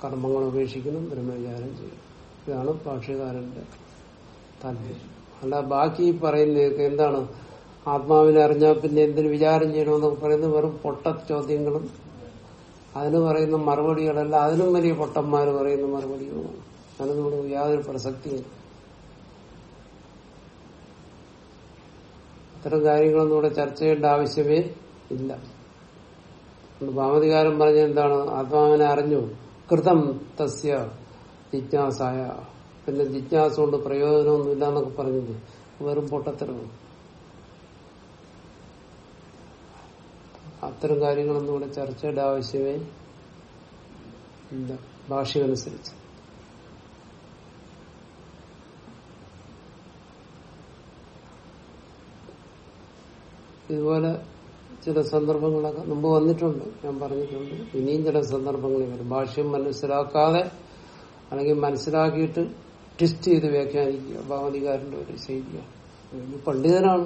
കർമ്മങ്ങൾ ഉപേക്ഷിക്കണം ബ്രഹ്മവിചാരം ചെയ്യണം. ഇതാണ് ഭാഷകാരന്റെ താല്പര്യം. അല്ല ബാക്കി പറയുന്നതൊക്കെ എന്താണ്? ആത്മാവിനെ അറിഞ്ഞാൽ പിന്നെ എന്തിനു വിചാരം ചെയ്യണമെന്നൊക്കെ പറയുന്നത് വെറും പൊട്ട ചോദ്യങ്ങളും അതിന് പറയുന്ന മറുപടികളല്ല അതിനും വലിയ പൊട്ടന്മാർ പറയുന്ന മറുപടികളുമാണ് അതിനോട് യാതൊരു പ്രസക്തിയും അത്തരം കാര്യങ്ങളൊന്നും ഇവിടെ ചർച്ച ചെയ്യേണ്ട ആവശ്യമേ ഇല്ല. ഭാമതികാരം പറഞ്ഞെന്താണ് ആത്മാവിനെ അറിഞ്ഞു. കൃതം തസ്യ ജിജ്ഞാസായ. പിന്നെ ജിജ്ഞാസ കൊണ്ട് പ്രയോജനമൊന്നുമില്ല എന്നൊക്കെ പറഞ്ഞത് വെറും പൊട്ടത്തരമാണ്. അത്തരം കാര്യങ്ങളൊന്നും ഇവിടെ ചർച്ചയുടെ ആവശ്യമേ എന്താ ഭാഷയനുസരിച്ച്. ഇതുപോലെ ചില സന്ദർഭങ്ങളൊക്കെ മുമ്പ് വന്നിട്ടുണ്ട് ഞാൻ പറഞ്ഞിട്ടുണ്ട്. ഇനിയും ചില സന്ദർഭങ്ങളിൽ വരും. ഭാഷ്യം മനസ്സിലാക്കാതെ അല്ലെങ്കിൽ മനസ്സിലാക്കിയിട്ട് ട്വിസ്റ്റ് ചെയ്ത് വ്യാഖ്യാനിക്കുക ഭാവതികാരന്റെ ഒരു ശൈലിയാണ്. പണ്ഡിതനാണ്.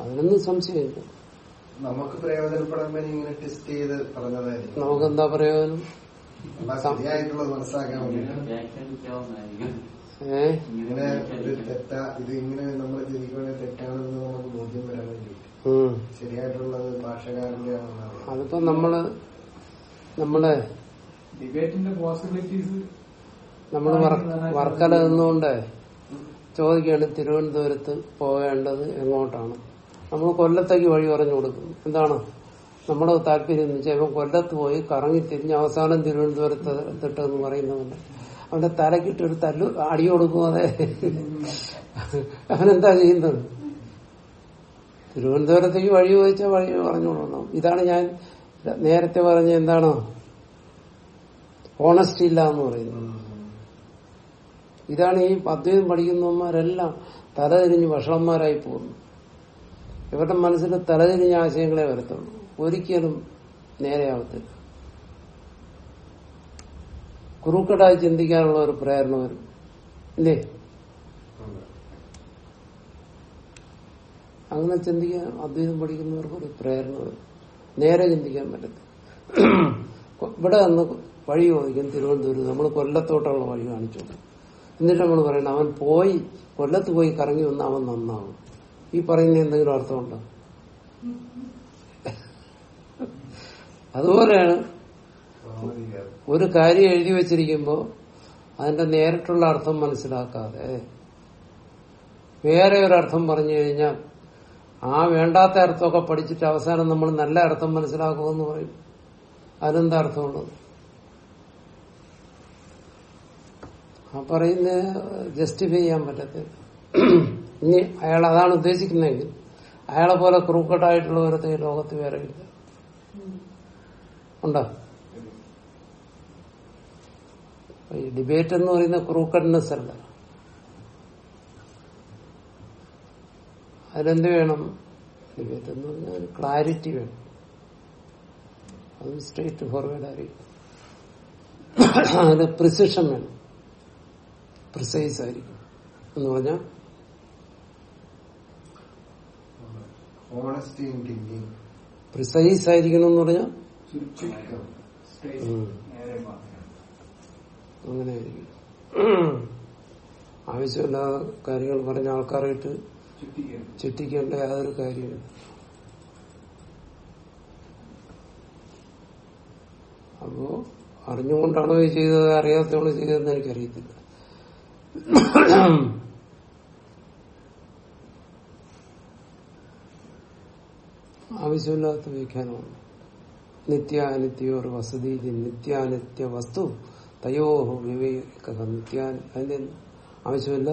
അതിനൊന്നും സംശയമില്ല. നമുക്ക് പ്രയോജനപ്പെടാൻ വേണ്ടി ഇങ്ങനെ ടെസ്റ്റ് ചെയ്ത് പറഞ്ഞതായിരിക്കും. നമുക്കെന്താ പ്രയോജനം? അല്ല, ശരിയായിട്ടുള്ളത് മനസ്സിലാക്കാൻ ഇങ്ങനെ ഒരു തെറ്റാ ഇത് ഇങ്ങനെ നമ്മൾ ചിന്തിക്കുവാണെങ്കിൽ തെറ്റാണെന്ന് നമുക്ക് ബോധ്യം വരാൻ വേണ്ടി. ശരിയായിട്ടുള്ളത് ഭാഷകാരന്റെ അതിപ്പോ നമ്മൾ നമ്മളെ ഡിബേറ്റിന്റെ പോസിബിലിറ്റീസ് നമ്മൾ വർക്കല നിന്നുകൊണ്ട് ചോദിക്കുകയാണ് തിരുവനന്തപുരത്ത് പോകേണ്ടത് എങ്ങോട്ടാണ്? നമ്മൾ കൊല്ലത്തേക്ക് വഴി പറഞ്ഞു കൊടുക്കും. എന്താണ്? നമ്മുടെ താല്പര്യം എന്ന് വെച്ചാൽ കൊല്ലത്ത് പോയി കറങ്ങി തിരിഞ്ഞ് അവസാനം തിരുവനന്തപുരത്ത് എത്തിട്ടെന്ന് പറയുന്നതുകൊണ്ട് അവന്റെ തലക്കിട്ടൊരു തല്ലു അടി കൊടുക്കുവാതെ അവനെന്താ ചെയ്യുന്നത്? തിരുവനന്തപുരത്തേക്ക് വഴി ചോദിച്ചാൽ വഴി പറഞ്ഞു കൊടുക്കണം. ഇതാണ് ഞാൻ നേരത്തെ പറഞ്ഞ എന്താണ്? ഓണസ്റ്റി ഇല്ല എന്ന് പറയുന്നത്. ഇതാണ് ഈ അദ്വൈതം പഠിക്കുന്നവന്മാരെല്ലാം തലതിരിഞ്ഞ് വഷളന്മാരായി പോകുന്നു. ഇവരുടെ മനസ്സിൽ തലതിരിഞ്ഞ ആശയങ്ങളെ വരത്തുള്ളൂ. ഒരിക്കലും നേരെയാവത്തില്ല. കുറുക്കടായി ചിന്തിക്കാനുള്ള ഒരു പ്രേരണ വരും. ഇല്ലേ? അങ്ങനെ ചിന്തിക്കാൻ അദ്വൈതം പഠിക്കുന്നവർക്ക് ഒരു പ്രേരണ വരും. നേരെ ചിന്തിക്കാൻ പറ്റത്തില്ല. ഇവിടെ നിന്ന് വഴി ചോദിക്കും തിരുവനന്തപുരം നമ്മൾ കൊല്ലത്തോട്ടുള്ള വഴി കാണിച്ചു. എന്നിട്ട് നമ്മൾ പറയണം അവൻ പോയി കൊല്ലത്ത് പോയി കറങ്ങി വന്ന് അവൻ നന്നാവും. ഈ പറയുന്ന എന്തെങ്കിലും അർത്ഥമുണ്ടോ? അതുപോലെയാണ് ഒരു കാര്യം എഴുതി വെച്ചിരിക്കുമ്പോൾ അതിന്റെ നേരിട്ടുള്ള അർത്ഥം മനസ്സിലാക്കാതെ വേറെ ഒരു അർത്ഥം പറഞ്ഞു കഴിഞ്ഞാൽ ആ വേണ്ടാത്ത അർത്ഥമൊക്കെ പഠിച്ചിട്ട് അവസാനം നമ്മൾ നല്ല അർത്ഥം മനസ്സിലാക്കുമെന്ന് പറയും. അതിനെന്താ അർത്ഥമുള്ളത്? ആ പറയുന്ന ജസ്റ്റിഫൈ ചെയ്യാൻ പറ്റത്തില്ല. ഇനി അയാൾ അതാണ് ഉദ്ദേശിക്കുന്നതെങ്കിൽ അയാളെ പോലെ ക്രൂക്കട്ടായിട്ടുള്ള ഒരു ഈ ലോകത്ത് വേറെ ഇല്ല. ഉണ്ടോ? ഈ ഡിബേറ്റ് എന്ന് പറയുന്ന ക്രൂക്കഡ്നെസ് അല്ല. അതിലെന്ത് വേണം? ഡിബേറ്റ് എന്ന് പറഞ്ഞാൽ ക്ലാരിറ്റി വേണം. അത് സ്ട്രേറ്റ് ഫോർവേഡ് ആയിരിക്കും. അതിന് പ്രിസിഷൻ വേണം. പ്രിസൈസ് ആയിരിക്കും. എന്ന് പറഞ്ഞാൽ ഓണസ്റ്റി ഇൻ തിങ്കിങ് പ്രിസൈസ് ആയിരിക്കണം എന്ന് പറഞ്ഞാൽ അങ്ങനെ ആവശ്യമില്ലാത്ത കാര്യങ്ങൾ പറഞ്ഞ ആൾക്കാരായിട്ട് ചുറ്റിക്കണം ചുറ്റിക്കേണ്ട യാതൊരു കാര്യമില്ല. അപ്പോ അറിഞ്ഞുകൊണ്ടാണോ ചെയ്തത്? അറിയാത്തോളം ചെയ്തതെന്ന് എനിക്കറിയത്തില്ല. ആവശ്യമില്ലാത്ത വ്യാഖ്യാനമാണ് നിത്യാനിത്യോർ വസതി നിത്യാനിത്യ വസ്തു തയോ വിവേക നിത്യാ അതിന്റെ ആവശ്യമില്ല.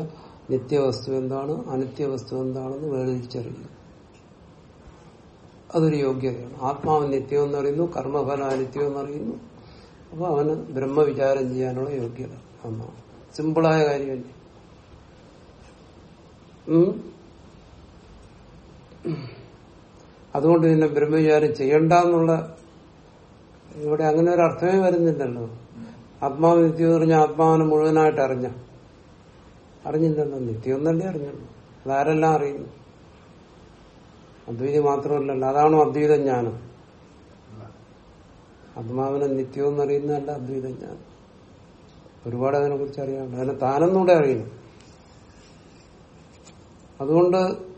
നിത്യവസ്തു എന്താണ്? അനിത്യവസ്തു എന്താണെന്ന് വേർതിരിച്ചറിയുക അതൊരു യോഗ്യതയാണ്. ആത്മാവ് നിത്യം എന്ന് അറിയുന്നു കർമ്മഫല അനിത്യം എന്ന് അറിയുന്നു അപ്പൊ അവന് ബ്രഹ്മവിചാരം ചെയ്യാനുള്ള യോഗ്യത എന്നാണ്. സിമ്പിളായ കാര്യമല്ലേ? അതുകൊണ്ട് പിന്നെ ബ്രഹ്മവിചാരം ചെയ്യണ്ട എന്നുള്ള ഇവിടെ അങ്ങനെ ഒരു അർത്ഥമേ വരുന്നില്ലല്ലോ. ആത്മാവ് നിത്യം എന്ന് പറഞ്ഞാൽ ആത്മാവിനെ മുഴുവനായിട്ട് അറിഞ്ഞ. അറിഞ്ഞില്ലല്ലോ നിത്യം എന്നല്ലേ അറിഞ്ഞുള്ളൂ. അതാരെല്ലാം അറിയുന്നു അദ്വൈതി മാത്രമല്ലല്ലോ. അതാണോ അദ്വൈത ജ്ഞാനം ആത്മാവിനെ നിത്യം എന്നറിയുന്നതല്ല അദ്വൈത ജ്ഞാനം ഒരുപാട് അതിനെ കുറിച്ച് അറിയാനുണ്ട്. അതിനെ താനെന്നൂടെ അറിയണം അതുകൊണ്ട്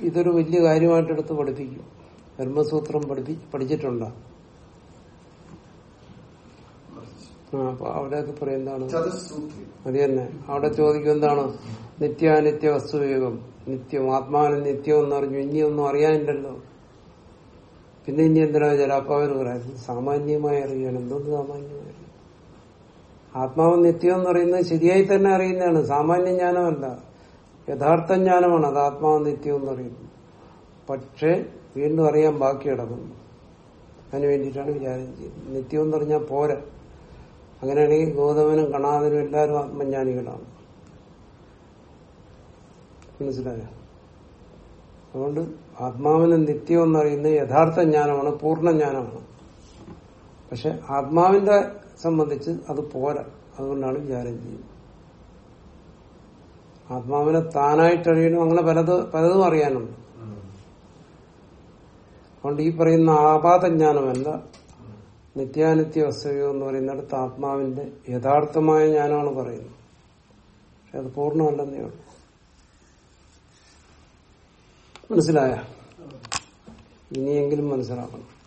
ഇതൊരു വലിയ കാര്യമായിട്ടെടുത്ത് പഠിപ്പിക്കും. ബ്രഹ്മസൂത്രം പഠിപ്പി പഠിച്ചിട്ടുണ്ടോ? അപ്പൊ അവിടെയൊക്കെ പറയും എന്താണ്? അത് തന്നെ. അവിടെ ചോദിക്കും എന്താണ്? നിത്യാനിത്യ വസ്തുവേഗം. നിത്യം ആത്മാവിന് നിത്യം എന്ന് പറഞ്ഞു. ഇനിയൊന്നും അറിയാനില്ലല്ലോ. പിന്നെ ഇനി എന്തിനാ ചിലപ്പോ പറയുന്നത് പറയാം സാമാന്യമായി അറിയാൻ എന്തോന്ന് സാമാന്യമായി? ആത്മാവ് നിത്യം എന്ന് പറയുന്നത് ശരിയായി തന്നെ അറിയുന്നതാണ്. സാമാന്യ ജ്ഞാനമല്ല. യഥാർത്ഥ ജ്ഞാനമാണ് അത് ആത്മാവ് നിത്യം എന്ന് പറയുന്നത് പക്ഷെ വീണ്ടും അറിയാൻ ബാക്കി കിടക്കുന്നു. അതിന് വേണ്ടിയിട്ടാണ് വിചാരം ചെയ്യുന്നത് നിത്യം എന്ന് പറഞ്ഞാൽ പോര. അങ്ങനെയാണെങ്കിൽ ഗോതമനും കണാദനും എല്ലാവരും ആത്മജ്ഞാനികളാണ്. മനസ്സിലായോ? അതുകൊണ്ട് ആത്മാവിന് നിത്യം എന്നറിയുന്നത് യഥാർത്ഥ ജ്ഞാനമാണ് പൂർണ ജ്ഞാനമാണ് പക്ഷെ ആത്മാവിന്റെ സംബന്ധിച്ച് അത് പോരാ. അതുകൊണ്ടാണ് വിചാരം ചെയ്യുന്നത് ആത്മാവിനെ താനായിട്ട് അറിയണം അങ്ങനെ പലത് പലതും അറിയാനുണ്ട് അതുകൊണ്ട് ഈ പറയുന്ന ആപാതജ്ഞാനമല്ല നിത്യാനിത്യ വസ്തുവോ എന്ന് പറയുന്നിടത്ത് ആത്മാവിന്റെ യഥാർത്ഥമായ ജ്ഞാനമാണ് പറയുന്നത്. പക്ഷെ അത് പൂർണമല്ലെന്നേ ഉള്ളൂ. മനസ്സിലായ? ഇനിയെങ്കിലും മനസ്സിലാക്കണം.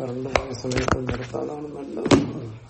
കറണ്ട് പോയ സമയത്ത് നിർത്താതാണ് നല്ലത്.